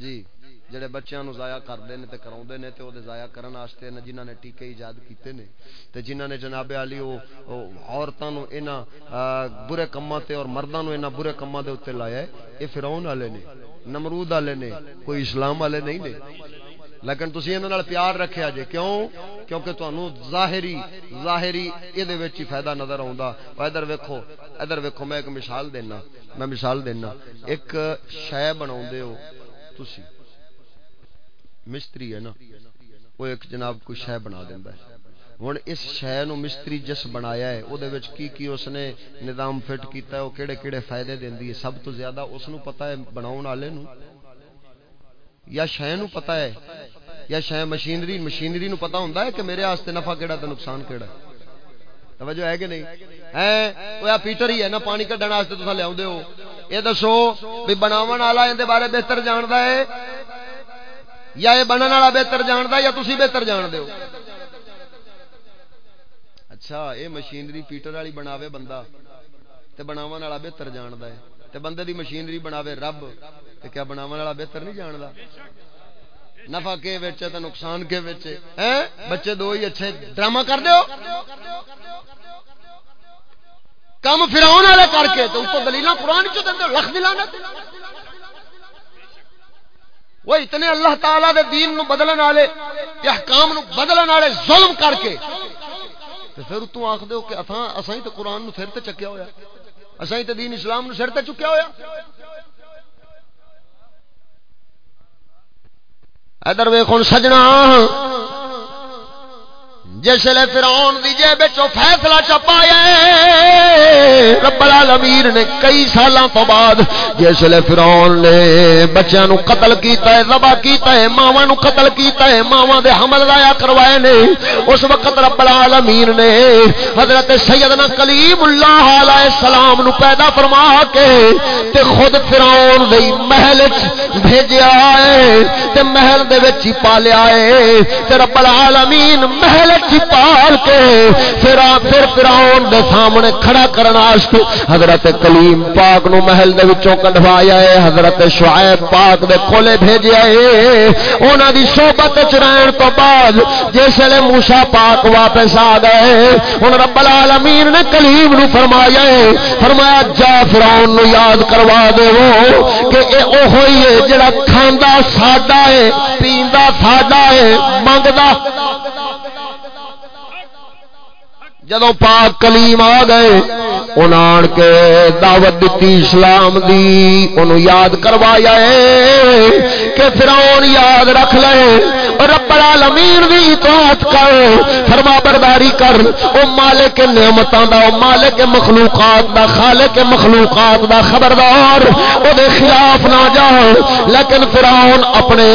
جی جڑے بچیاں نو ضائع کردے نے تے کراوندے نے تے او دے ضائع کرن واسطے نے، جنہاں نے ٹیکے ایجاد کیتے نے۔ تے جنہاں نے جناب علی او عورتاں نو انہاں برے کماں تے اور مرداں نو انہاں برے کماں دے اوتے لایا ہے۔ اے فرعون والے نے، نمرود والے نے، کوئی اسلام والے نہیں نے؟ لیکن تسی انہاں نال پیار رکھیا جے، کیوں؟ کیونکہ تانوں ظاہری ظاہری اے دے وچ ہی فائدہ نظر آوندا۔ ادھر ویکھو ادھر ویکھو، میں ایک مثال دینا، میں مثال دینا۔ ایک شے بناوندے ہو تسی۔ مستری ہے نا، وہ ایک جناب کوئی شہ بنا دینا ہے۔ ہوں اس شہ نو مستری جس بنایا ہے وہ کی کی اس نے نظام فٹ کیتا ہے وہ کہڑے کہڑے فائدے دیندی ہے؟ سب تو زیادہ اس نو پتا ہے بناؤ والے نو۔ یا شہ نو پتا ہے؟ یا شہ مشینری مشینری نو پتا ہوندا ہے کہ میرے واسطے نفع کیڑا تے نقصان کیڑا ہے؟ توجہ ہے کہ نہیں؟ ہے وہ پیٹر ہی ہے نا، پانی کڈن واسطے تساں لیاوندے ہو۔ اے دسو بھی بناون والا ان دے بارے بہتر جاندا ہے؟ یا یہ بننے والا بہتر جانتا یا تھی بہتر جان دو اچھا یہ مشینری پیٹر والی بناوے بندہ تے بناو والا بہتر جانتا ہے۔ تے بندے دی مشینری بناوے رب تے کیا بناو والا بہتر نہیں جانتا نفع کے ویچے تے نقصان کے ویچے بچے دو ہی اچھے ڈرامہ کر دو کم فراؤن والے کر کے تو اس کو دلیل قرآن چ لکھ دلانا وہ اتنے اللہ تعالی دے دین نو بدلن والے احکام نو بدلن والے ظلم کر کے۔ تے پھر تو آکھ دیو کہ اساں اساں ہی تے قرآن نو سر تے چکیا ہویا۔ اساں تو دین اسلام نو سر تے چکیا ہویا۔ ادر ویخ سجنا۔ جسے فرعون دی جیب فیصلہ چپایا رب العالمین نے کئی سالاں تو بعد جسے فرعون نے بچیاں نو قتل کیتا ہے، ذبح کیتا ہے، ماواں نو قتل کیتا ہے، ماواں دے حمل ضائع کروائے نے۔ اس وقت رب العالمین نے حضرت سیدنا کلیم اللہ علیہ السلام نو پیدا فرما کے تے خود فرعون دے محل وچ بھیجیا ہے، تے محل دے وچ ہی پالیا ہے۔ تے رب العالمین محل وچ پال کے پھر پھر فراؤن دے سامنے کھڑا کرنا واسطے حضرت کلیم پاک نو محل دے وچوں کڈوایا ہے، حضرت شعیب پاک دے کولے بھیجیا ہے۔ انہاں دی صحبت وچ رہن تو بعد جس ویلے موسی پاک واپس آ گئے ہن رب العالمین نے کلیم نو فرمایا ہے، فرمایا جا فراؤن نو یاد کروا دے وہ کہ اے او ہوئی ہے جڑا کھاندا ساڈا ہے، پیندا ساڈا ہے، منگدا۔ جدو پاک کلیم آ گئے آن کے دعوت دیتی اسلام دی، انہوں یاد کروایا ہے کہ فرعون یاد رکھ لے رب العالمین دی اطاعت کر، فرما برداری کر۔ او مالک نعمتاں دا، او مالک مخلوقات دا، خالق مخلوقات دا خبردار۔ او دے خلاف نہ جا۔ لیکن فرعون اپنے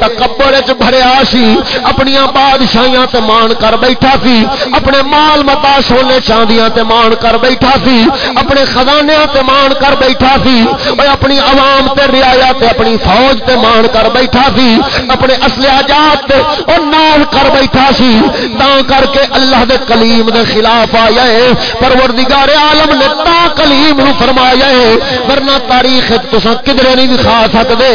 تکبر وچ بھریا سی اپنی بادشاہیاں تے مان کر بیٹھا سی، اپنے مال متا سونے چاندیاں تے مان کر بیٹھا سی، اپنے خزانے تے مان کر بیٹھا سی۔ او اپنی عوام تے رعایا تے اپنی فوج تے مان کر بیٹھا سی۔ اپنے اسلحہ جات تے او نال کر بیٹھا سی تا کر کے اللہ دے کلیم دے خلاف آیا ہے۔ پروردگار عالم نے تا کلیم نو فرمایا ہے، ورنہ تاریخ تساں کدھر نہیں دکھا سکدے۔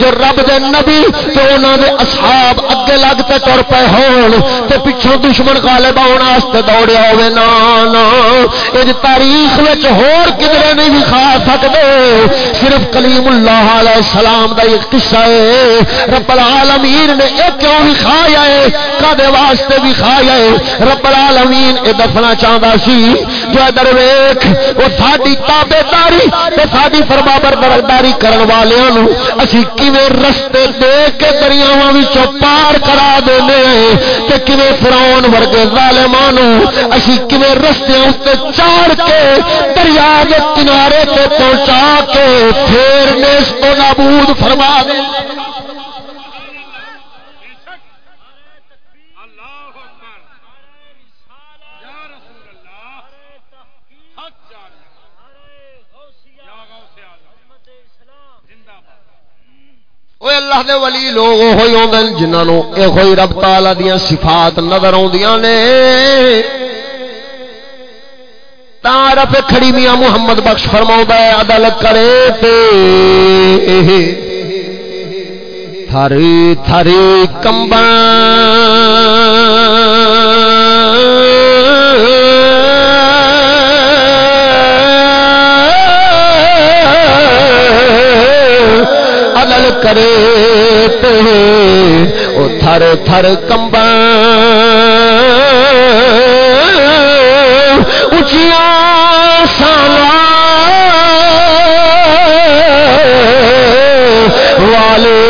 جو رب دے نبی تے انہاں دے اصحاب اگے لگ تے ٹر پے ہون، تے پیچھے دشمن غالب آن واسطے دوڑیا ہوے نا نا۔ اج تاریخ وچ ہور کدھر نہیں دکھا سکدے۔ صرف کلیم اللہ علیہ السلام دا ایک قصہ ہے۔ رب العالمین نے اے کیوں دکھایا ہے؟ کدے واسطے بھی دکھایا ہے؟ رب العالمین، اے دفنا چاہندا سی جو ادھر ویکھ او ساڈی تابعداری تے ساڈی فرما برداری کرن والیاں نو اسی کیویں رستے دے کے دریاواں وچوں پار کرا دینے تے کیویں فرعون ورگے ظالمانو اسی کیویں رستے تے چاڑ کے دریا دے کنارے تے پہنچا کے پھر نیس تو نابود فرما دے وہ اللہ دے ولی لوگ ہوئی ہوندے جنہاں نو اے ہوئی رب تعالی دیاں صفات نظر اوندیاں نے تارف کھڑی میاں محمد بخش فرماؤں ہے عدالت کرے تے تھری تھری کمبن کرے تے او تھر تھر کمبن اچیاں سالا والے۔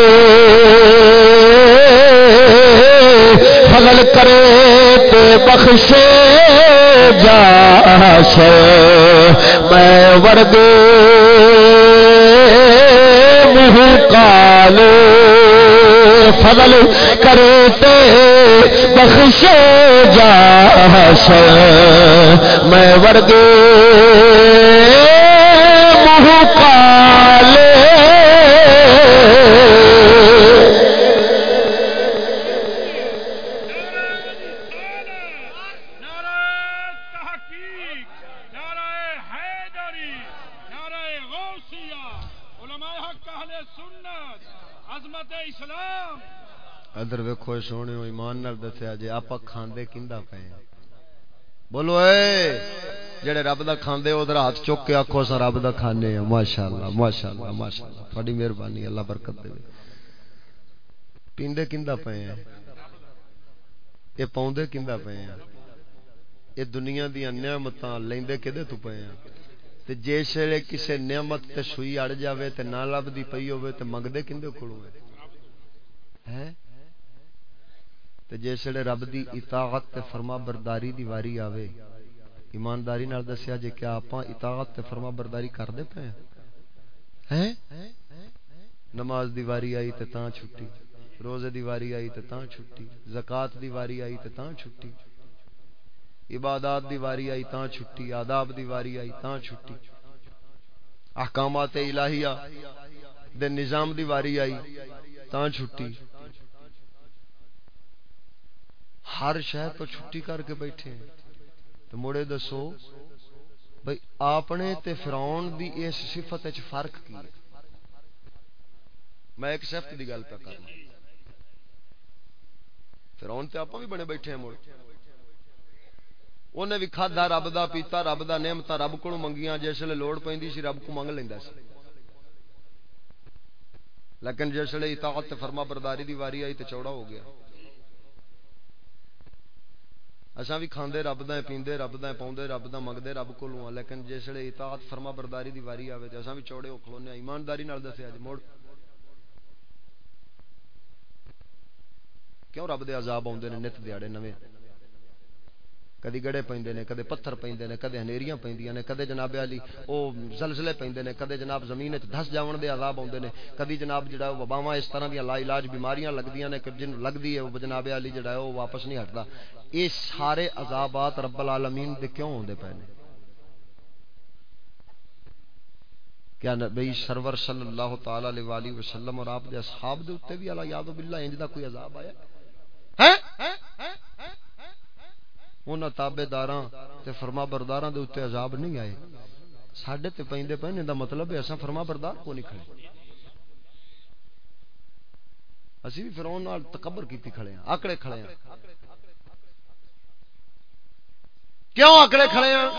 فضل کرے تے بخشے جا میں ورگے منہ کالے فضل کرے تے بخشے جا حسن میں ورگے بولو، اے، جڑے رب دا کھاندے او ادھر ہاتھ چک کے آخو سا رب دا کھانے ہیں۔ ماشاءاللہ ماشاءاللہ ماشاءاللہ۔ تھوڑی مہربانی، اللہ برکت دے۔ پیندے کھندا پے ہیں؟ یہ پاؤندے کھندا پے ہیں؟ یہ دنیا دی نعمتاں لیندے کدے تو پے ہیں؟ تے جس ویلے کسے نعمت تے سوئی اڑ جاوے تے نہ لبدی پئی ہوے تے منگدے کھندے کولوں ہے؟ تے جس ویلے رب دی اطاعت تے فرما برداری دی واری آوے، ایمانداری نال دسیا جے کیا اپاں اطاعت تے فرما برداری کردے پے ہیں؟ نماز دی واری آئی تے تاں چھٹی، روزے دی واری آئی تے تاں چھٹی، زکات دی واری آئی تے تاں چھٹی، عبادات دی واری آئی تاں چھٹی، آداب دی واری آئی تاں چھٹی، احکامات الہیہ دے نظام دی واری آئی تاں چھٹی ہر شہر تو چھٹی کر کے بیٹھے ہیں۔ تو مڑے دسو بھائی اپنے تے فرعون دی اس صفت وچ فرق کی ہے؟ میں ایک صفت دی گل پہ کرنا۔ فرعون تے آپا بھی بنے بیٹھے ہیں مڑ۔ انہیں بھی کھادا، رب دا پیتا، رب دا نعمت رب کو منگیاں، جس ویلے لوڑ پیندی سی رب کو منگ لیندا سی۔ لیکن جس ویلے اطاعت فرما برداری دی واری آئی تے چوڑا ہو گیا۔ اساں بھی کھاندے رب دا پیندے رب دا پاؤندے رب دا، منگدے رب کولوں لیکن جس ویلے اطاعت فرما برداری دی واری آوے تے اساں بھی چوڑے او کھلونے ایمانداری نال دسیا جی موڑ۔ کیوں رب دے عذاب آوندے نے، نت دیاڑے نویں کدی گڑے پیندے نے کدے پتھر پیندے نے کدے ہنیریاں پیندیاں نے کدے جناب علی او زلزلے پیندے نے کدے جناب زمین وچ دھس جاون دے عذاب اوندے نے، کدی جناب جڑا او وباواں اس طرح دی لا علاج بیماریاں لگدیاں نے کہ جن لگدی ہے او جناب علی جڑا ہے او واپس نہیں ہٹدا۔ اے سارے عذابات رب العالمین دے کیوں ہوندے پے نے؟ کیا نبی سرور صلی اللہ تعالی علیہ والہ وسلم اور آپ دے اصحاب دے اوتے بھی اللہ یاد باللہ انج دا کوئی عذاب آیا؟ ہے انہاں تابعداراں تے فرما برداراں دے اوتے عذاب نہیں آئے ساڈے تے پیندے پے دا مطلب ہے اساں فرما بردار کو نہیں کھڑے اسی بھی فرعون نال تکبر کیتی کھڑے ہیں آکڑے کھڑے ہیں کیوں آکڑے کھڑے ہیں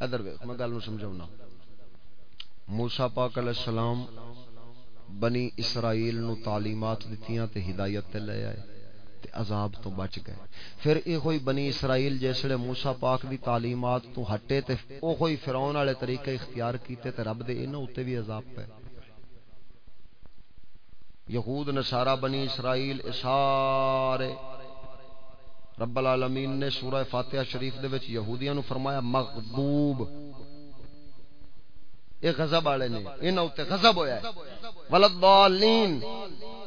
ادھر ویکھ میں گل نو سمجھاؤنا موسی پاک علیہ السلام بنی اسرائیل نو تعلیمات دتیاں تے ہدایت تے لے آئے تے عذاب تو بچ گئے۔ پھر اے ہوئی بنی اسرائیل جیسے موسی پاک دی تعلیمات تو ہٹے تے او ہوئی فرعون والے طریقے اختیار کیتے تے رب دے انہاں اوتے بھی عذاب پے۔ یہود نصارا بنی اسرائیل سارے رب العالمین نے سورہ فاتحہ شریف دے وچ یہودیاں نو فرمایا، مغضوب۔ یہ غضب والے نے انہاں اوتے غضب ہویا ہے۔ ولضالین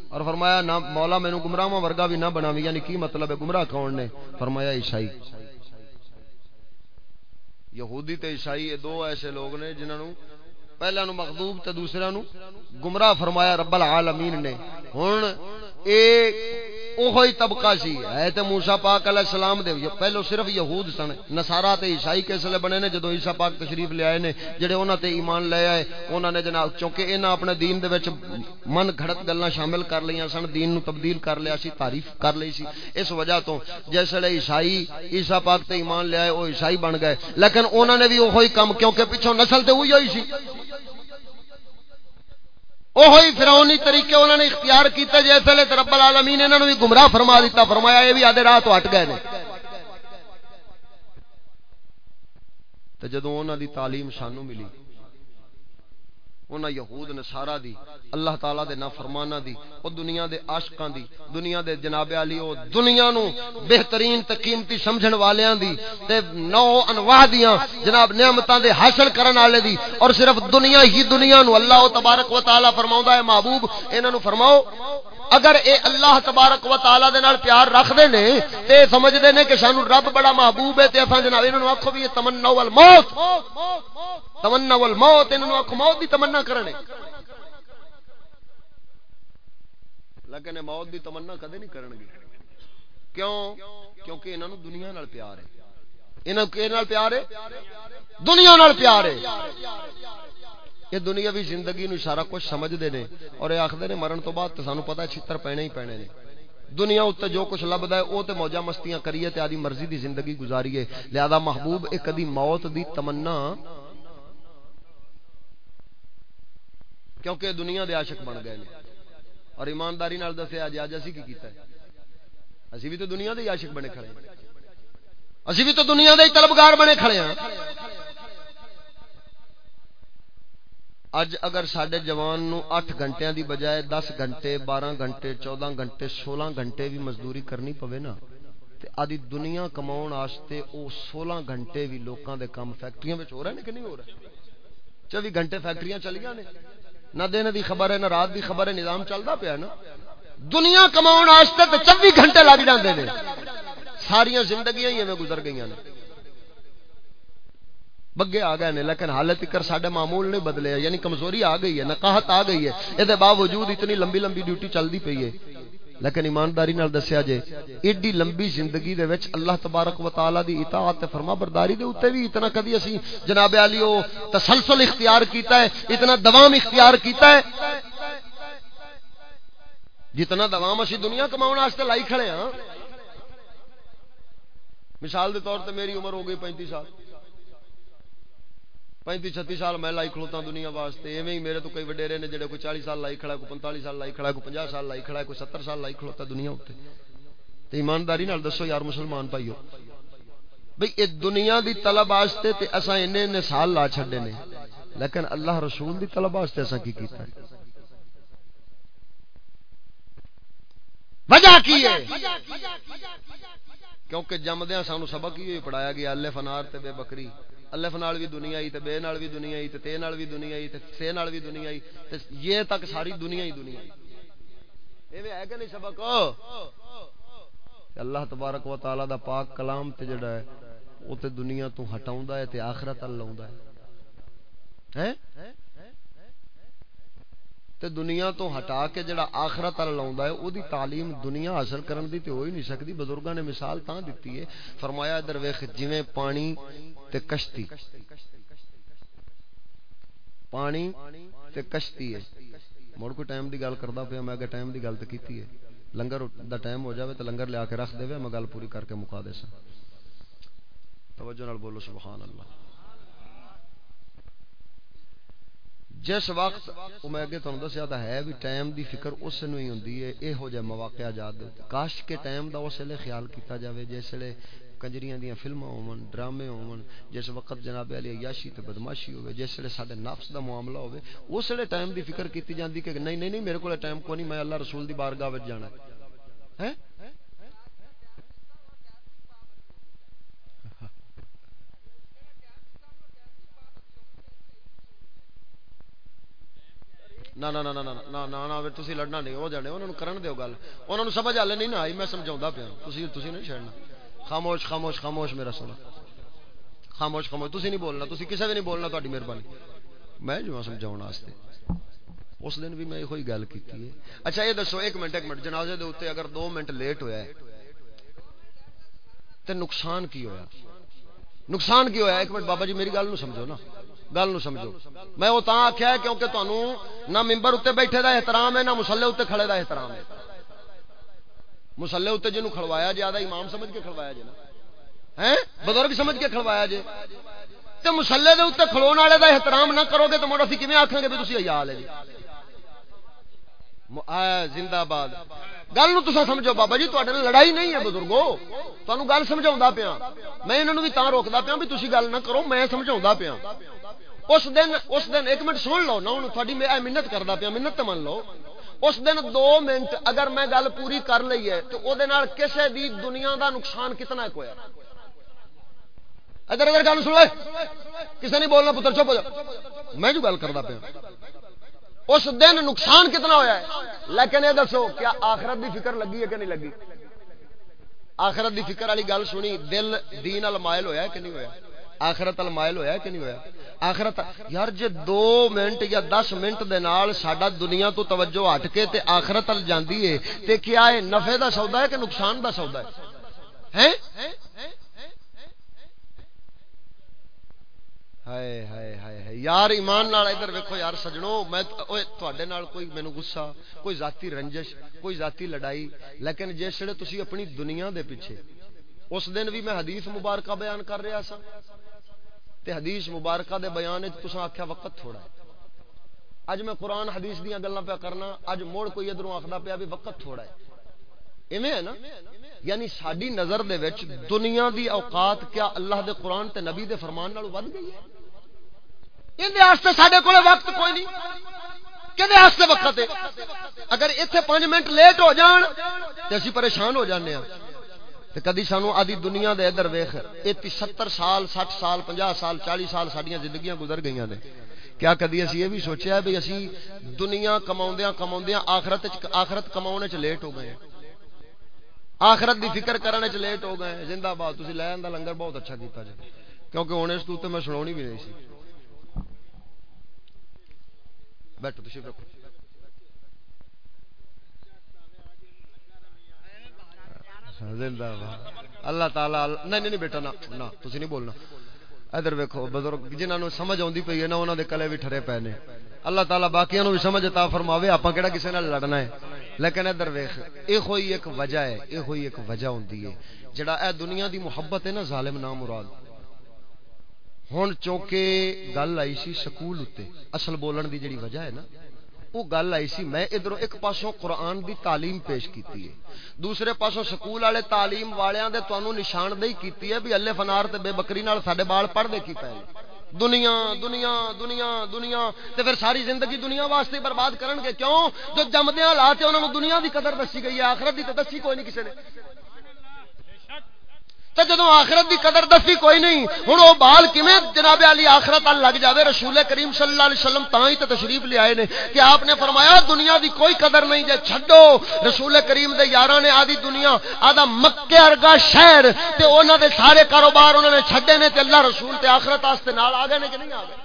اور فرمایا نہ مولا مینوں گمراہاں ورگا بھی نہ بناوی یعنی کی مطلب ہے گمراہ کون نے؟ فرمایا عیسائی۔ یہودی تے عیسائی، یہ دو ایسے لوگ نے جنہاں نو پہلا نو مغضوب تے دوسرا نو گمراہ فرمایا رب العالمین نے۔ ہن اے اوہی طبقہ سی۔ ہے تے موسی پاک علیہ السلام دے پہلو صرف یہود سن۔ نصارا تے عیسائی کس لے بنے نے؟ جدوں عیسی پاک تشریف لے آئے نے، جڑے انہاں تے ایمان لے آئے، انہاں نے جناب چونکہ انہاں اپنے دین دے وچ من گھڑت گلاں شامل کر لیاں سن، دین نو تبدیل کر لیا سی، تعریف کر لئی سی۔ اس وجہ تو جیسے عیسائی، عیسی پاک تے ایمان لے آئے او عیسائی بن گئے۔ لیکن انہاں نے بھی اوہی کم، کیونکہ پیچھے نسل تے ہوئی ہوئی سی۔ وہی فرونی طریقے انہوں نے اختیار کیتا جیسے رب العالمین انہوں نے بھی گمراہ فرما دیتا، فرمایا یہ بھی آدھے راہ تو ہٹ گئے تو جدو انہوں دی تعلیم سانو ملی انہاں یہود نصارا دی، اللہ تعالی دے نافرماناں دی، او دنیا دے عاشقاں دی، دنیا دے جناب علی، او دنیا نو بہترین تے قیمتی سمجھن والیاں دی، تے نو انواع دیاں جناب نعمتاں دے حاصل کرن والے دی، اور صرف دنیا ہی دنیا نو اللہ و تبارک و تعالی فرماوندا ہے، محبوب، انہاں نو فرماؤ، اگر اے اللہ تبارک و تعالی دے نال پیار رکھ دے نے، تے سمجھ دے نے کہ سانو رب بڑا محبوب ہے، تے اساں جناب انہاں نو آکھو بھی تمنا والموت تمنا والموت، انہاں نو آکھو موت دی تمنا تمنا کرنے۔ لیکن موت دی تمنا کدے نہیں کرن گے۔ کیوں؟ کیونکہ انہاں نو دنیا نال پیار ہے۔ انہاں کے نال پیار ہے؟ دنیا نال پیار ہے۔ یہ دنیاوی زندگی نو سارا کچھ سمجھتے ہیں اور یہ آخر نے مرن تو بعد تو سانو پتا چھتر پینے ہی پینے نے۔ دنیا اتنے جو کچھ لبدا ہے وہ تو موجہ مستیاں کریے تے آدھی مرضی دی زندگی گزاریے۔ لہذا محبوب، ایک کدی موت دی تمنا کیونکہ دنیا دے عاشق بن گئے نے۔ اور ایمانداری نال دسیا جی اج اسی کی کیتا ہے۔ اسی بھی تو دنیا دے عاشق بنے کھڑے ہیں۔ اسی بھی تو دنیا دے طلبگار بنے کھڑے ہیں۔ اج اگر سڈے جوان نو اٹھ گھنٹے دی بجائے دس گھنٹے، بارہ گھنٹے، چودہ گھنٹے، سولہ گھنٹے بھی مزدوری کرنی پوے نا، تے آدھی دنیا کماؤن آستے او سولہ گھنٹے بھی لوکاں دے کام فیکٹریاں میں ہو رہا ہے کہ نہیں ہو رہا؟ چوبی گھنٹے فیکٹریاں چلیاں نے۔ نہ دن دی خبر ہے، نہ رات دی خبر ہے، نظام چلتا پیا نا۔ دنیا کماؤن واسطے چوبی گھنٹے لگ جاندے نے۔ ساری زندگیاں ہی میں گزر گئی نے۔ بگے آ گئے لیکن حالت کر ساڈے معمول نہیں بدلے یعنی کمزوری آ گئی ہے، نقاہت آ گئی ہے۔ یہ باوجود اتنی لمبی لمبی ڈیوٹی چلتی پئی ہے۔ لیکن ایمانداری نال دسیا جے، ایڈی لمبی زندگی دے وچ اللہ تبارک و تعالی دی اطاعت تے فرما برداری دے اوتے بھی اتنا کدی اسی جناب علی او تسلسل اختیار کیتا ہے، اتنا دوام اختیار کیتا ہے، جتنا دوام اسی دنیا کماؤن واسطے لائی کھڑے ہاں۔ مثال دے طور تے میری عمر ہو گئی 35 سال۔ پینتی چھتی سال میں لائی کھلوتا دنیا واسطے، ایویں ہی میرے تو کئی وڈیرے نے جڑے کوئی چالی سال لائی کھڑا کوئی پنتالی سال لائی کھڑا کوئی پنجا سال لائی کھڑا کوئی ستر سال لائی کھلوتا دنیا اتنے۔ تو ایمانداری نال دسو یار مسلمان پائیو بھئی اے دنیا دی طلب واسطے تے اساں اینے نے سال لا چھڈے نے، لیکن اللہ رسول دی طلب واسطے اساں کی کیتا ہے؟ وجہ کی ہے؟ کیونکہ جمدیاں سانو سبق ہی پڑھایا گیا اللہ فنار تے بے بکری۔ الف نال بھی دنیا آئی تے بے نال بھی دنیا آئی تے تے نال بھی دنیا آئی تے سے نال بھی دنیا آئی تے یہ تک ساری دنیا ہی دنیا آئی ایویں ہے کہ نہیں سبق؟ اللہ تبارک و تعالی دا پاک کلام تے جڑا ہے، او تے دنیا تو ہٹاوندا ہے تے آخرت ال لاوندا ہے۔ ہیں؟ تے دنیا تو ہٹا کے جڑا آخرت ال لاوندا ہے، او تعلیم دنیا حاصل کرن دی تے ہو ہی نہیں سکدی۔ بزرگاں نے مثال تاں دتی ہے، فرمایا ادھر ویکھ، جویں پانی تے کشتی۔ پانی تے کشتی ہے۔ مڑ کوئی ٹائم دی گل کردا پیا، میں اگے ٹائم دی گل تے کیتی ہے۔ لنگر دا ٹائم ہو جاوے تے لنگر لیا کے رکھ دے میں گل پوری کر کے مکا دے سا توجہ نال بولو، سبحان اللہ۔ جس وقت میں اگے تھانوں دسیا تا ہے بھی ٹائم دی فکر اس نو ہی ہوندی ہے اے ہو جائے مواقع یاد کاش کے ٹائم دا اس لیے خیال کیتا جاوے، جس لیے کنجریاں دیاں فلماں ہون، ڈرامے ہون، جس وقت جناب علی عیاشی تے بدماشی ہوے جس ویلے ساڈے نفس دا معاملہ ہوے اس ویلے ٹائم دی فکر کیتی جاندی کہ نہیں نہیں نہیں، میرے کول ٹائم کو نہیں، میں اللہ رسول دی بارگاہ وچ جانا ہے۔ نہ نہ نہ نہ نہ نہ نہ تسی لڑنا نہیں ہو جانے انہوں نے کرن دیو گل انہوں نے سمجھ آلے نہیں نہ آئی میں سمجھاؤں پیا تسی تسی نہیں چھڑنا خاموش خاموش خاموش میرا سونا خاموش خاموش تسی نہیں بولنا تسی کسے بھی نہیں بولنا تہاڈی مہربانی میں جو سمجھاؤں واسطے اس دن بھی میں یہ گل کیتی ہے اچھا یہ دسو ایک منٹ ایک منٹ جنازے دے اوتے اگر دو منٹ لیٹ ہویا ہے تے نقصان کی ہویا نقصان کی ہویا ایک منٹ بابا جی میری گل نو سمجھو نا گل نو سمجھو۔ میں وہ تاں آخیا ہے کیونکہ تانوں نہ ممبر اتنے بیٹھے دا احترام ہے، نہ مسلے اتنے کھڑے دا احترام ہے۔ مسلے اتنے جنوں کھڑوایا جائے امام سمجھ کے کھڑوایا جائے ہیں؟ بزرگ سمجھ کے کھڑوایا جائے تے مسلے دے اتنے کھلون والے دا احترام نہ کرو گے تو مڑ اسی کیویں آکھاں گے بھی تسی حیا لے جی؟ زندہ باد۔ گل نو تسا سمجھو، بابا جی تواڈے لڑائی نہیں ہے بزرگو۔ تانوں گل سمجھاوندا پیا میں انہاں نو بھی تاں روکدا پیا بھی تسی گل نہ کرو، میں سمجھاوندا پیا اس دن اس دن ایک منٹ سن لو نا ہوں تھوڑی میں منت کرتا پیا، منت من لو۔ اس دن دو منٹ اگر میں گل پوری کر لی ہے تو وہ کسی بھی دنیا دا نقصان کتنا ہوا ادھر ادھر گل سن کسی نہیں بولنا، پتر چپ میں جو گل کرتا پیا۔ اس دن نقصان کتنا ہویا ہے؟ لیکن یہ دسو کیا آخرت دی فکر لگی ہے کہ نہیں لگی؟ آخرت دی فکر والی گل سنی، دل دین المائل ہویا ہے کہ نہیں ہویا؟ آخرت المائل ہویا کہ نہیں ہویا؟ آخرت یار جے دو منٹ یا دس منٹ دے نال ساڈا دنیا تو توجہ ہٹ کے تے آخرت ال جاندی ہے، تے کیا ہے نفع دا سودا ہے کہ نقصان دا سودا ہے؟ ہیں؟ ہائے ہائے ہائے ہائے۔ یار ایمان نال ادھر ویکھو یار سجنو، میں اوئے تواڈے نال کوئی مینوں غصہ، کوئی ذاتی رنجش، کوئی ذاتی لڑائی، لیکن جس ویلے تسی اپنی دنیا دے پیچھے، اس دن بھی میں حدیث مبارکہ بیان کر رہا سا تے حدیث مبارکہ دے بیان تسا آخیا وقت تھوڑا ہے۔ اج میں قرآن حدیث دیا گلا پیا کرنا، اج موڑ کوئی ادھر آخر پیا بھی وقت تھوڑا ہے۔ ایویں ہے نا؟ یعنی ساری نظر دے وچ دنیا دی اوقات کیا اللہ دے قرآن تے نبی دے فرمان نال ود گئی ہے؟ اندے اندر سارے کو وقت کوئی نہیں۔ کدے کہ وقت ہے؟ اگر اتنے پانچ منٹ لیٹ ہو جان تو اسی پریشان ہو جانے ہیں تے کدی سانو آدھی دنیا دے ادھر ویکھ، اے ستر سال، سٹھ سال پنجا سال چالی سال سڈیا زندگیاں گزر گئی نے۔ کیا کدی اسی یہ بھی سوچیا ہے بھی اسی دنیا کماؤندیاں کماؤندیاں آخرت آخرت کماؤنے چ لیٹ ہو گئے آخرت دی فکر کرنے چ لیٹ ہو گئے زندہ باد، تسی لے آندا لنگر بہت اچھا کیتا جی کیونکہ ہن اس تو تے میں سناونی بھی نہیں سی۔ بیٹھو، تشریف رکھو۔ زندہ باد اللہ تعالی نہیں نہیں بیٹا نا نہ، تسی نہیں بولنا۔ ادھر ویکھو، بزرگ، جنہاں نو سمجھ اوندی پئی ہے نا، انہاں دے کلے بھی ٹھرے پے نے۔ اللہ تعالی باقیاں نو بھی سمجھ عطا فرماوے اپاں کیڑا کسے نال لڑنا ہے؟ لیکن ادھر ویکھ اے کوئی ایک وجہ ہے اے کوئی ایک وجہ ہوندی ہے۔ جڑا اے دنیا دی محبت ہے نا، ظالم نام مراد۔ ہوں چونکہ گل آئی سی سکول اتنے اصل بولن دی جڑی وجہ ہے نا وہ گل آئی سی، میں ادھر ایک پاسوں قرآن دی تعلیم پیش کیتی ہے۔ دوسرے پاسوں سکول والے تعلیم والوں دے تانوں نشاندہی کیتی ہے بھی اللہ فنار تے بے بکری نال ساڈے بال پڑھ دے کی پے۔ دنیا دنیا دنیا دنیا، تے پھر ساری زندگی دنیا واسطے برباد کرن گے۔ کیوں؟ جو جمدیاں لا تے انہاں نو دنیا دی قدر دسی گئی ہے، آخرت دی تے دسی کوئی نہیں کسی نے۔ تو جدو آخرت دی قدر دسی کوئی نہیں ہوں وہ بال کیویں؟ جناب علی آخرت لگ جاوے، رسول کریم صلی اللہ علیہ وسلم تا ہی تو تشریف لے آئے نے کہ آپ نے فرمایا، دنیا دی کوئی قدر نہیں، جے چھڈو رسول کریم دے یاراں نے آدھی دنیا، آدھا مکے ارگا شہر، تے انہاں دے سارے کاروبار انہوں نے چھڈے نے، تے اللہ رسول تے آخرت واسطے نال آ گئے نے کہ نہیں آ گئے؟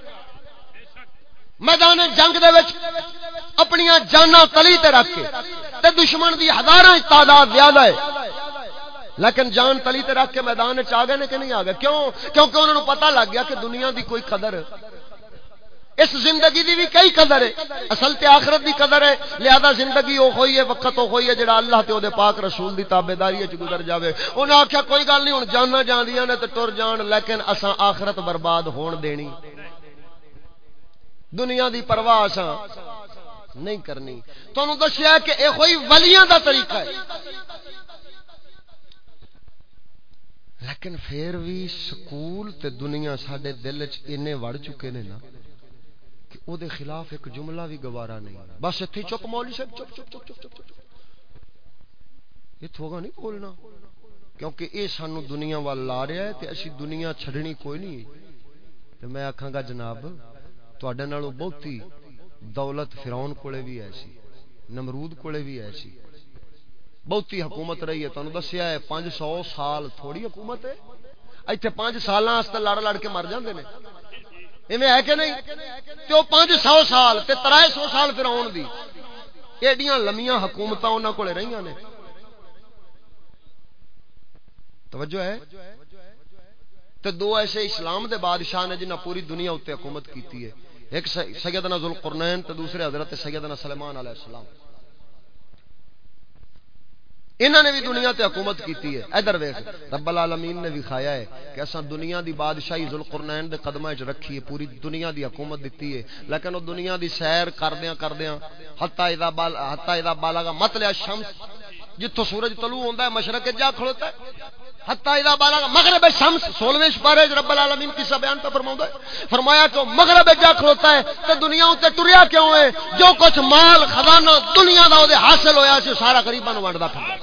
میدان جنگ دے وچ اپنی جانا تلی تے رکھ کے، تے دشمن دی ہزاراں تعداد زیادہ ہے۔ لیکن جان تلی تے رکھ کے میدان چ گئے کہ نہیں آ گئے؟ کیوں؟ کیونکہ انہوں نے پتا لگ گیا کہ دنیا دی کوئی قدر اس زندگی دی بھی کئی قدر ہے۔ اصل تے آخرت دی قدر ہے۔ لہذا زندگی او ہوئی ہے، وقت او ہوئی ہے جڑا اللہ تے او دے پاک رسول دی تابعداری وچ گزر جاوے۔ انہاں آکھیا، کوئی گل نہیں، ہن جاننا جاندیاں نے تے ٹر جان، لیکن اساں آخرت برباد ہون دینی۔ دنیا دی پرواہ اساں نہیں کرنی۔ تانوں دسیا کہ اے ہوئی ولیاں دا طریقہ ہے۔ لیکن پھر بھی سکول تے دنیا سڈے دل چنے وڑ چکے نے نا کہ او دے خلاف ایک جملہ بھی گوارا نہیں۔ بس اتھی چپ مولی صاحب، چپ چپ چپ چپ چپ چپ۔ یہ تھوگا نہیں بولنا؟ کیونکہ اے سانو دنیا وال لا رہا ہے تے اسی دنیا چھڑنی کوئی نہیں تے میں آکھاں گا جناب، تواڈے نالوں بہتی دولت فرعون کولے بھی ایسی نمرود کولے بھی ایسی بہتی حکومت رہی ہے تمہیں دسیا ہے، پانچ سو سال تھوڑی حکومت ہے۔ اتنے پانچ سال لڑ لڑ کے مر جاندے نے۔ ایویں ہے کہ نہیں؟ تو پانچ سو سال، تے ترائے سو سال پھر آن دی۔ ایڈیاں لمیاں حکومت انہوں کو رہی نے۔ توجہ ہے؟ تو دو ایسے اسلام دے بادشاہ نے جنہیں پوری دنیا اتنے حکومت کیتی ہے۔ ایک سیدنا ذوالقرنین تو دوسرے حضرت سیدنا سلیمان علیہ السلام۔ انہوں نے بھی دنیا تے حکومت کیتی ہے۔ ادھر ویخ رب العالمین نے دکھایا ہے کہ اساں دنیا دی بادشاہی ذوالقرنین دے قدمہ وچ رکھی ہے، پوری دنیا دی حکومت دتی ہے۔ لیکن وہ دنیا دی سیر کردیاں کردیاں حتا اذا بال حتا اذا بالغ مطلع الشمس، جتھوں سورج طلوع ہوندا ہے، مشرق جا کھڑوتا ہے۔ حتا اذا بالغ مغرب الشمس 16ویں سپارے رب العالمین کسا بیان تو ہے فرمایا کہ مغرب جا کھڑوتا ہے تے دنیا تے ٹریا کیوں ہے؟ جو کچھ مال خزانہ دنیا دا دے حاصل ہویا سی سارا غریباں نو ونڈدا پھردا۔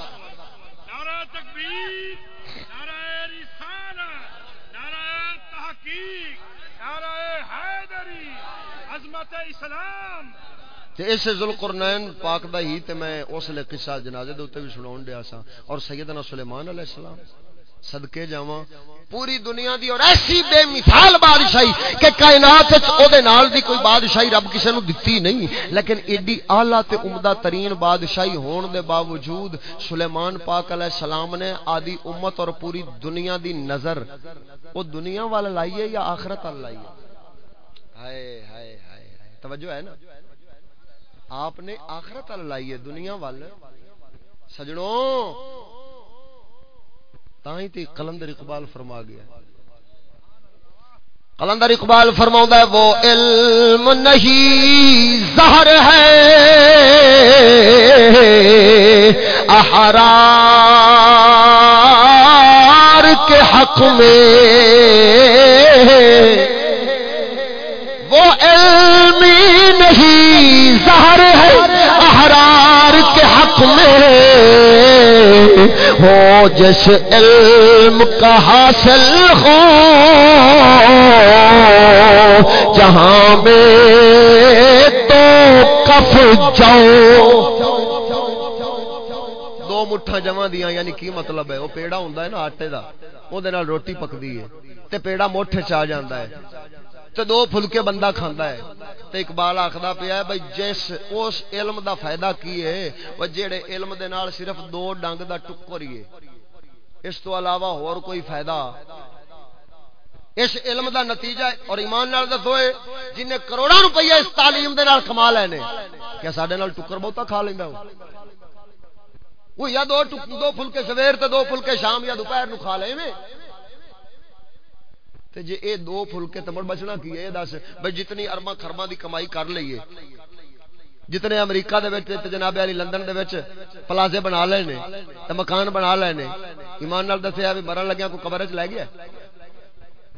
اس ذوالقرنین پاک دا ہی تے میں اس لے قصہ جنازے دے اوتے بھی سناون دیا سا اور سیدنا سلیمان علیہ السلام۔ صدقے جاواں، پوری دنیا دی اور ایسی بے مثال بادشاہی کہ کائنات او دے نال دی کوئی بادشاہی رب کسے نو دتی نہیں، لیکن ایڈی اعلی تے عمدہ ترین بادشاہی ہون دے باوجود سلیمان پاک علیہ السلام نے آدھی امت اور پوری دنیا دی نظر او دنیا وال لائیے یا آخرت وال لائیے ہائے ہائے ہائے توجہ ہے نا؟ آپ نے آخرت وال لائیے دنیا وال سجڑوں تھی تی قلندر اقبال فرما گیا۔ قلندر اقبال فرما ہے، وہ علم نہیں، زہر ہے۔ احرار کے حق میں۔ وہ علم نہیں، زہر ہے۔ احرار کے حق میں۔ ہو جس علم کا حاصل ہو، جہاں میں تو کف جاؤ دو مٹھا جمع دیا یعنی کی مطلب ہے؟ وہ پیڑا ہوں نا آٹے کا وہ روٹی پکتی ہے، تے پیڑا موٹے چ آ جاتا ہے۔ تے دو پھلکے بندہ کھاندا ہے۔ تے اقبال آکھدا پیا ہے بھائی جس اس علم دا فائدہ کی ہے او جڑے علم دے نال صرف دو ڈنگ دا ٹکر ہی ہے۔ اس تو علاوہ اور کوئی فائدہ؟ اس علم دا نتیجہ اور ایمان نال دسو جن نے کروڑاں روپیہ اس تعلیم دے نال کما لے نے، کیا ساڈے نال ٹکر بہتا کھا لیندا ہو وہ یا دو دو پھلکے سویر تے دو پھلکے شام یا دوپہر نو کھا لے میں۔ تے جے اے دو پھلکے تمڑ بچنا کی ہے دس، بھئی جتنی ارباں خرباں دی کمائی کر لئیے جتنے امریکہ دے وچ تے جناب علی لندن دے وچ پلازے بنا لے نے، تے مکان بنا لے نے، ایمان نال دسیا بھی مرن لگیا کوئی قبر وچ لے گیا؟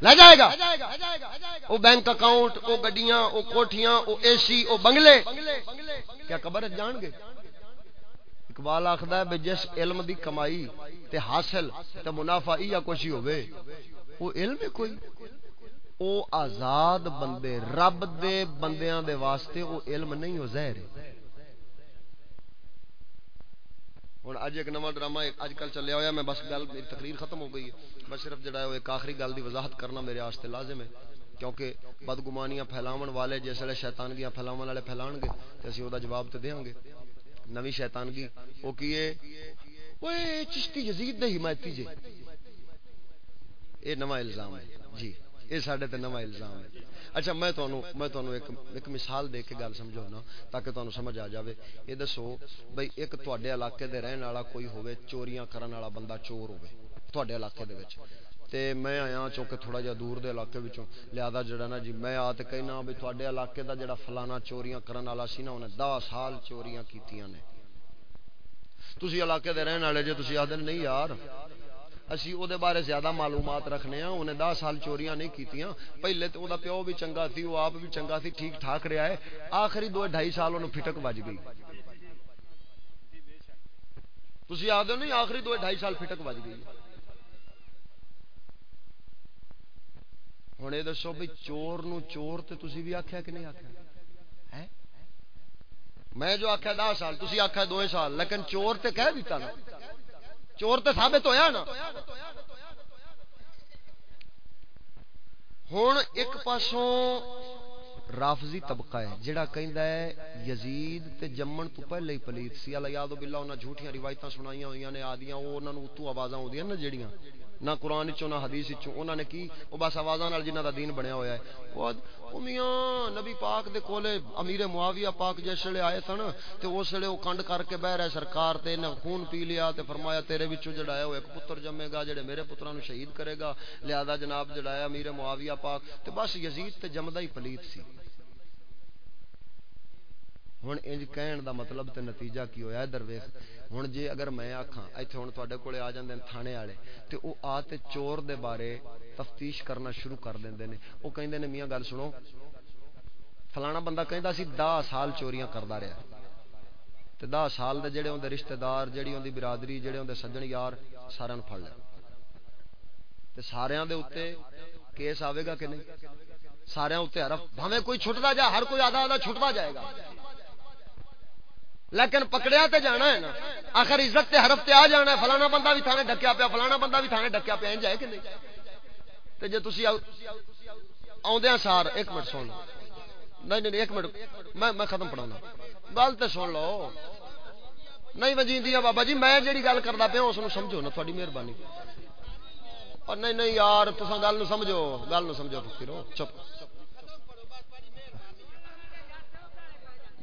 لے جائے گا؟ او بینک اکاؤنٹ، او گڈیاں، او کوٹھیاں، او اے سی، او بنگلے، کیا قبر وچ جان گے؟ اقبال آخدا ہے جس علم دی کمائی تے حاصل تے منافع یا کچھ ہی ہوے او علم ہے کوئی؟ او آزاد بندے، رب دے بندیاں دے واسطے او علم نہیں ہو زہر ہے۔ ہوں اج ایک نواں ڈرامہ اج کل چلیا ہوا میں بس گل، میری تقریر ختم ہو گئی ہے۔ بس صرف جڑا ہے وہ ایک آخری گل دی وضاحت کرنا میرے واسطے لازم ہے، کیونکہ بدگمانیاں پھیلاون والے، جس ویلے شیطانگیاں پھیلاون والے پھیلان گے، تے اسی او دا جواب تے دیاں گے۔ نوی شیطانگی، او کیے اوئے چشتی یزید دے حمایتی جے۔ اے نواں الزام ہے۔ جی اے ساڈے تے نواں الزام ہے۔ اچھا میں تانوں میں تانوں ایک ایک مثال دے کے گل سمجھاونا تاکہ تانوں سمجھ آ جاوے۔ اے دسو بھئی ایک تواڈے علاقے دے رہن والا کوئی ہوے چوریاں کرن والا بندہ چور ہوے تواڈے علاقے دے وچ۔ تے میں آیا چونکہ تھوڑا جہا دور دے علاقے وچوں، لہذا جڑا نا جی میں آ تے کہنا بھی تواڈے علاقے دا جڑا فلانا چوریاں کرن والا سی نا، انہیں 10 سال چوریاں کیتیاں نے۔ تسی علاقے دے رہن والے جے تسی آدھے نہیں یار اسی او دے بارے زیادہ معلومات رکھنے ہیں، انہیں دس سال چوریاں نہیں کیتیاں۔ پہلے تو دا پیو بھی چنگا تھی وہ آپ بھی چنگا تھی، ٹھیک ٹھاک رہا ہے۔ آخری دو ڈھائی سال انہوں پھٹک بج گئی۔ تسی آدھے نہیں؟ آخری دو ڈھائی سال پھٹک بج گئی۔ ہوں یہ دسو بھی چور نو چور تے تسی بھی آخیا کہ نہیں آخیا میں جو آخیا دس سال، تسی آخیا دو سال، لیکن چور تے کہہ دیتا نا۔ چور تے ثابت ہویا نا۔ ہوں ایک پاسوں رافضی طبقہ ہے، جڑا کہندا ہے یزید تے جمن تو پہلے ہی پلیت سی۔ اللہ یاد باللہ انہاں جھوٹیاں روایتاں سنائیاں ہویاں نے، آدیاں او انہاں نوں اتو آوازاں ہوندیاں نا جڑیاں۔ نہ قرآن چوں نہ حدیث چوں انہوں نے کی؟ وہ بس آوازاں نال جنہاں دا دین بنیا ہویا ہے۔ وہ میاں، نبی پاک دے کولے امیر معاویہ پاک جس ویلے آئے سن، تے اس ویلے او کنڈ کر کے بہ رہے سرکار تے نے خون پی لیا تے فرمایا تیرے وچوں جڑا ہے او ایک پتر جمے گا، جڑے میرے پتراں نو شہید کرے گا۔ لہذا جناب جڑا ہے امیر معاویہ پاک، تے بس یزید تے جمدا ہی پلیت سی۔ ہوں انج کہن دا مطلب تے نتیجہ کی ہویا ادھر ویکھ ہوں جی اگر میں آکھاں ایتھے ہوں تے کولے آ جاندے تھانے والے تے او آ تے چور دے بارے تفتیش کرنا شروع کر دیندے نے او کہندے نے میاں گل سنو فلانا بندہ کہندا سی 10 سال چوریاں کردا رہیا تے 10 سال دے جڑے ہوندے رشتہ دار جڑی ہوندی برادری جڑے ہوندے سجن یار سارے نوں پھڑ لے تے ساریاں دے اوتے کیس آوے گا کہ نہیں سارے اتنے حرف بھاوے کوئی چھٹتا جا ہر کوئی آدھا آدھا چھٹتا جائے گا لیکن پکڑیا تے جانا ہے نا۔ آخر عزت تے حرف تے آ جانا ہے۔ فلانا بندہ بھی تھانے ڈکیا پیا، فلانا بندہ بھی تھانے ڈکیا پیا جائے کہ نہیں؟ تے جے تسی آدھے سار، ایک منٹ سن نہیں نہیں، ایک منٹ۔ میں میں ختم پڑھاؤں گل تو سن لو۔ نہیں وجیدی بابا جی میں جی گل کرتا پیا، اس نو سمجھو نا، تھوڑی مہربانی۔ اور نہیں نہیں یار تصا گل نو سمجھو۔ گل نو سمجھو پھر چپ۔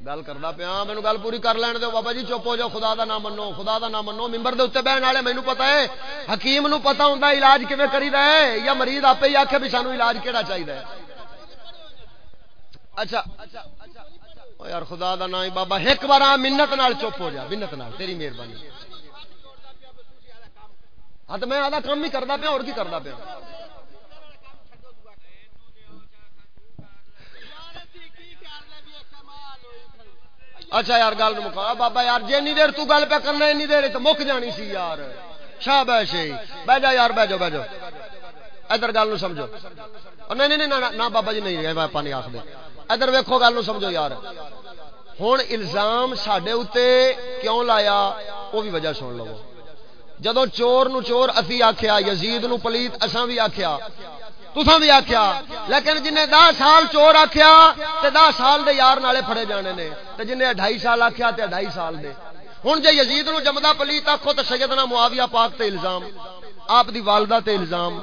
گل کرتا پیا مینو گل پوری کر لین دو بابا جی چپ ہو جاؤ، خدا دا نام منو، خدا دا نام منو، ممبر دے اتنے بہن والے مینو پتا ہے، حکیم نو پتا ہوں علاج کیون کری ہے، یا مریض آپ ہی آخے بھی سانو علاج کہڑا چاہیے اچھا یار خدا دا نام بابا، ایک بار منت نال چپ ہو جا، منت نال، تیری مہربانی۔ ہاں تو میں آدھا کام ہی کرتا پیا، اور کی کرتا پیا؟ اچھا یار، گل مکا بابا یار جی این دیر تل پہ کرنا این دیر تو مک جانی سی یار۔ شاہ بہ بہ جا یار بہ جاؤ بہ جاؤ ادھر گل سمجھو۔ نہیں نہیں نہ بابا جی نہیں پانی آخ دے۔ ادھر ویکو گل سمجھو یار۔ ہوں الزام سڈے اتنے کیوں لایا؟ وہ بھی وجہ سن لو۔ جدو چور نو چور اسی آخیا یزید نو پلیت اساں بھی آخیا تساں بھی آخیا لیکن جن دس سال چور آخیا تے دس سال دے یار نالے پھڑے جانے نے، تے جن اڈائی سال آخیا تے اڈائی سال دے۔ ہوں جے یزید نو جمدا پلیت آخو تو سیدنا معاویہ پاک تے الزام۔ آپ دی والدہ تے الزام،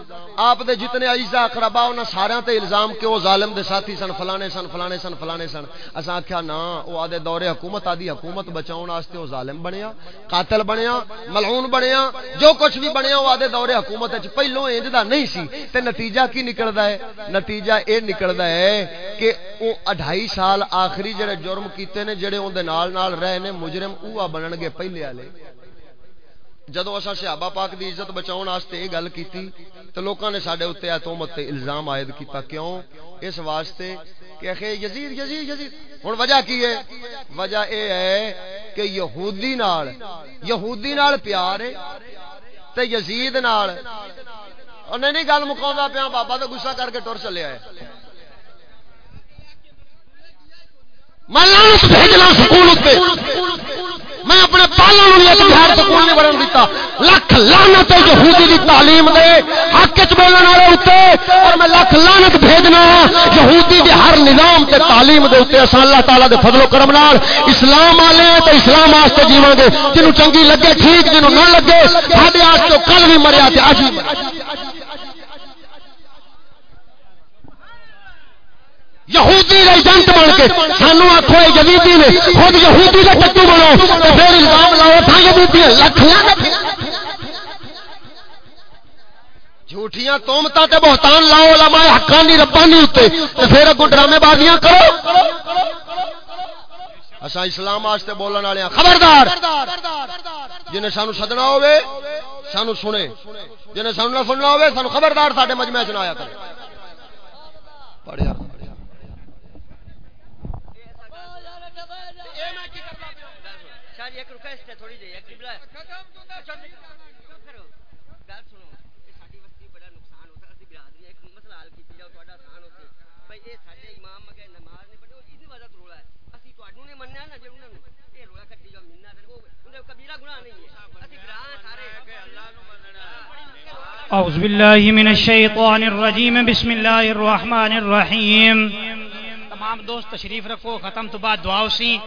آپ دے جتنے عیزہ اقربا انہاں سارے تے الزام کہ وہ ظالم دے ساتھی سن، فلانے سن فلانے سن فلانے سن۔ اساں آکھیا نا، او آدے دور حکومت آدی حکومت بچاؤن واسطے وہ ظالم بنیا، قاتل بنیا، ملعون بنیا، جو کچھ بھی بنیا وہ آدے دور حکومت وچ۔ پہلو انج دا نہیں سی، تے نتیجہ کی نکلدا ہے؟ نتیجہ اے نکلدا ہے کہ او اڑھائی سال آخری جڑے جرم کیتے نے، جڑے اون دے نال نال رہے نے، مجرم اوہ بنن گے پہلے والے۔ جدو اصا صحابہ پاک دی عزت بچاؤ واسطے یہ گل کی تو لوگوں نے سارے اتنے اتومت تے الزام عائد کیتا، کیوں؟ اس واسطے کہ اخے یزید یزید یزید ہوں وجہ کی ہے؟ وجہ اے ہے کہ یہودی نال یہودی نال پیار ہے تے یزید نال، انہیں نہیں گل مکا پیا بابا تو گسا کر کے ٹر چلیا ہے میں لانت بھیجنا سکول میں اپنے پالوں بھی ایک بہار سکون نہیں بڑھن دیتا۔ لکھ لانت یہودی دی تعلیم دے۔ حق چ بولن والے اتنے اور میں لکھ لانت بھیجنا یہودی دی ہر نظام تے تعلیم دے اتنے اصل اللہ تعالیٰ دے فضل و کرم نال اسلام والے ہیں تو اسلام واسطے جیواں گے۔ جنوں چنگی لگے، ٹھیک جنوں نہ لگے، ساڈے واسطے کل بھی مریا تے اج بھی یہودی ایجنٹ بن کے سانو آخو یزیدی نے خود یہودی کا ٹٹو بنو تو پھر الزام لاؤ تھا یزیدی لکھ جھوٹیاں تومتا تے بہتان لاؤ، علماء حقانی ربانی اتنے تو پھر اگو ڈرامے بازیاں کرو۔ اصا اسلام واسطے بولن والے خبردار۔ جنہیں سانو سدنا ہوے سانو سنے۔ جنہیں سانو نہ سننا ہوے سانو خبردار سارے مجمع چنایا کرے۔ پڑھیا۔ أعوذ بالله من الشيطان الرجيم. بسم الله الرحمن الرحيم. تمام دوست تشریف رکھو. ختم تو بعد دعاؤ سی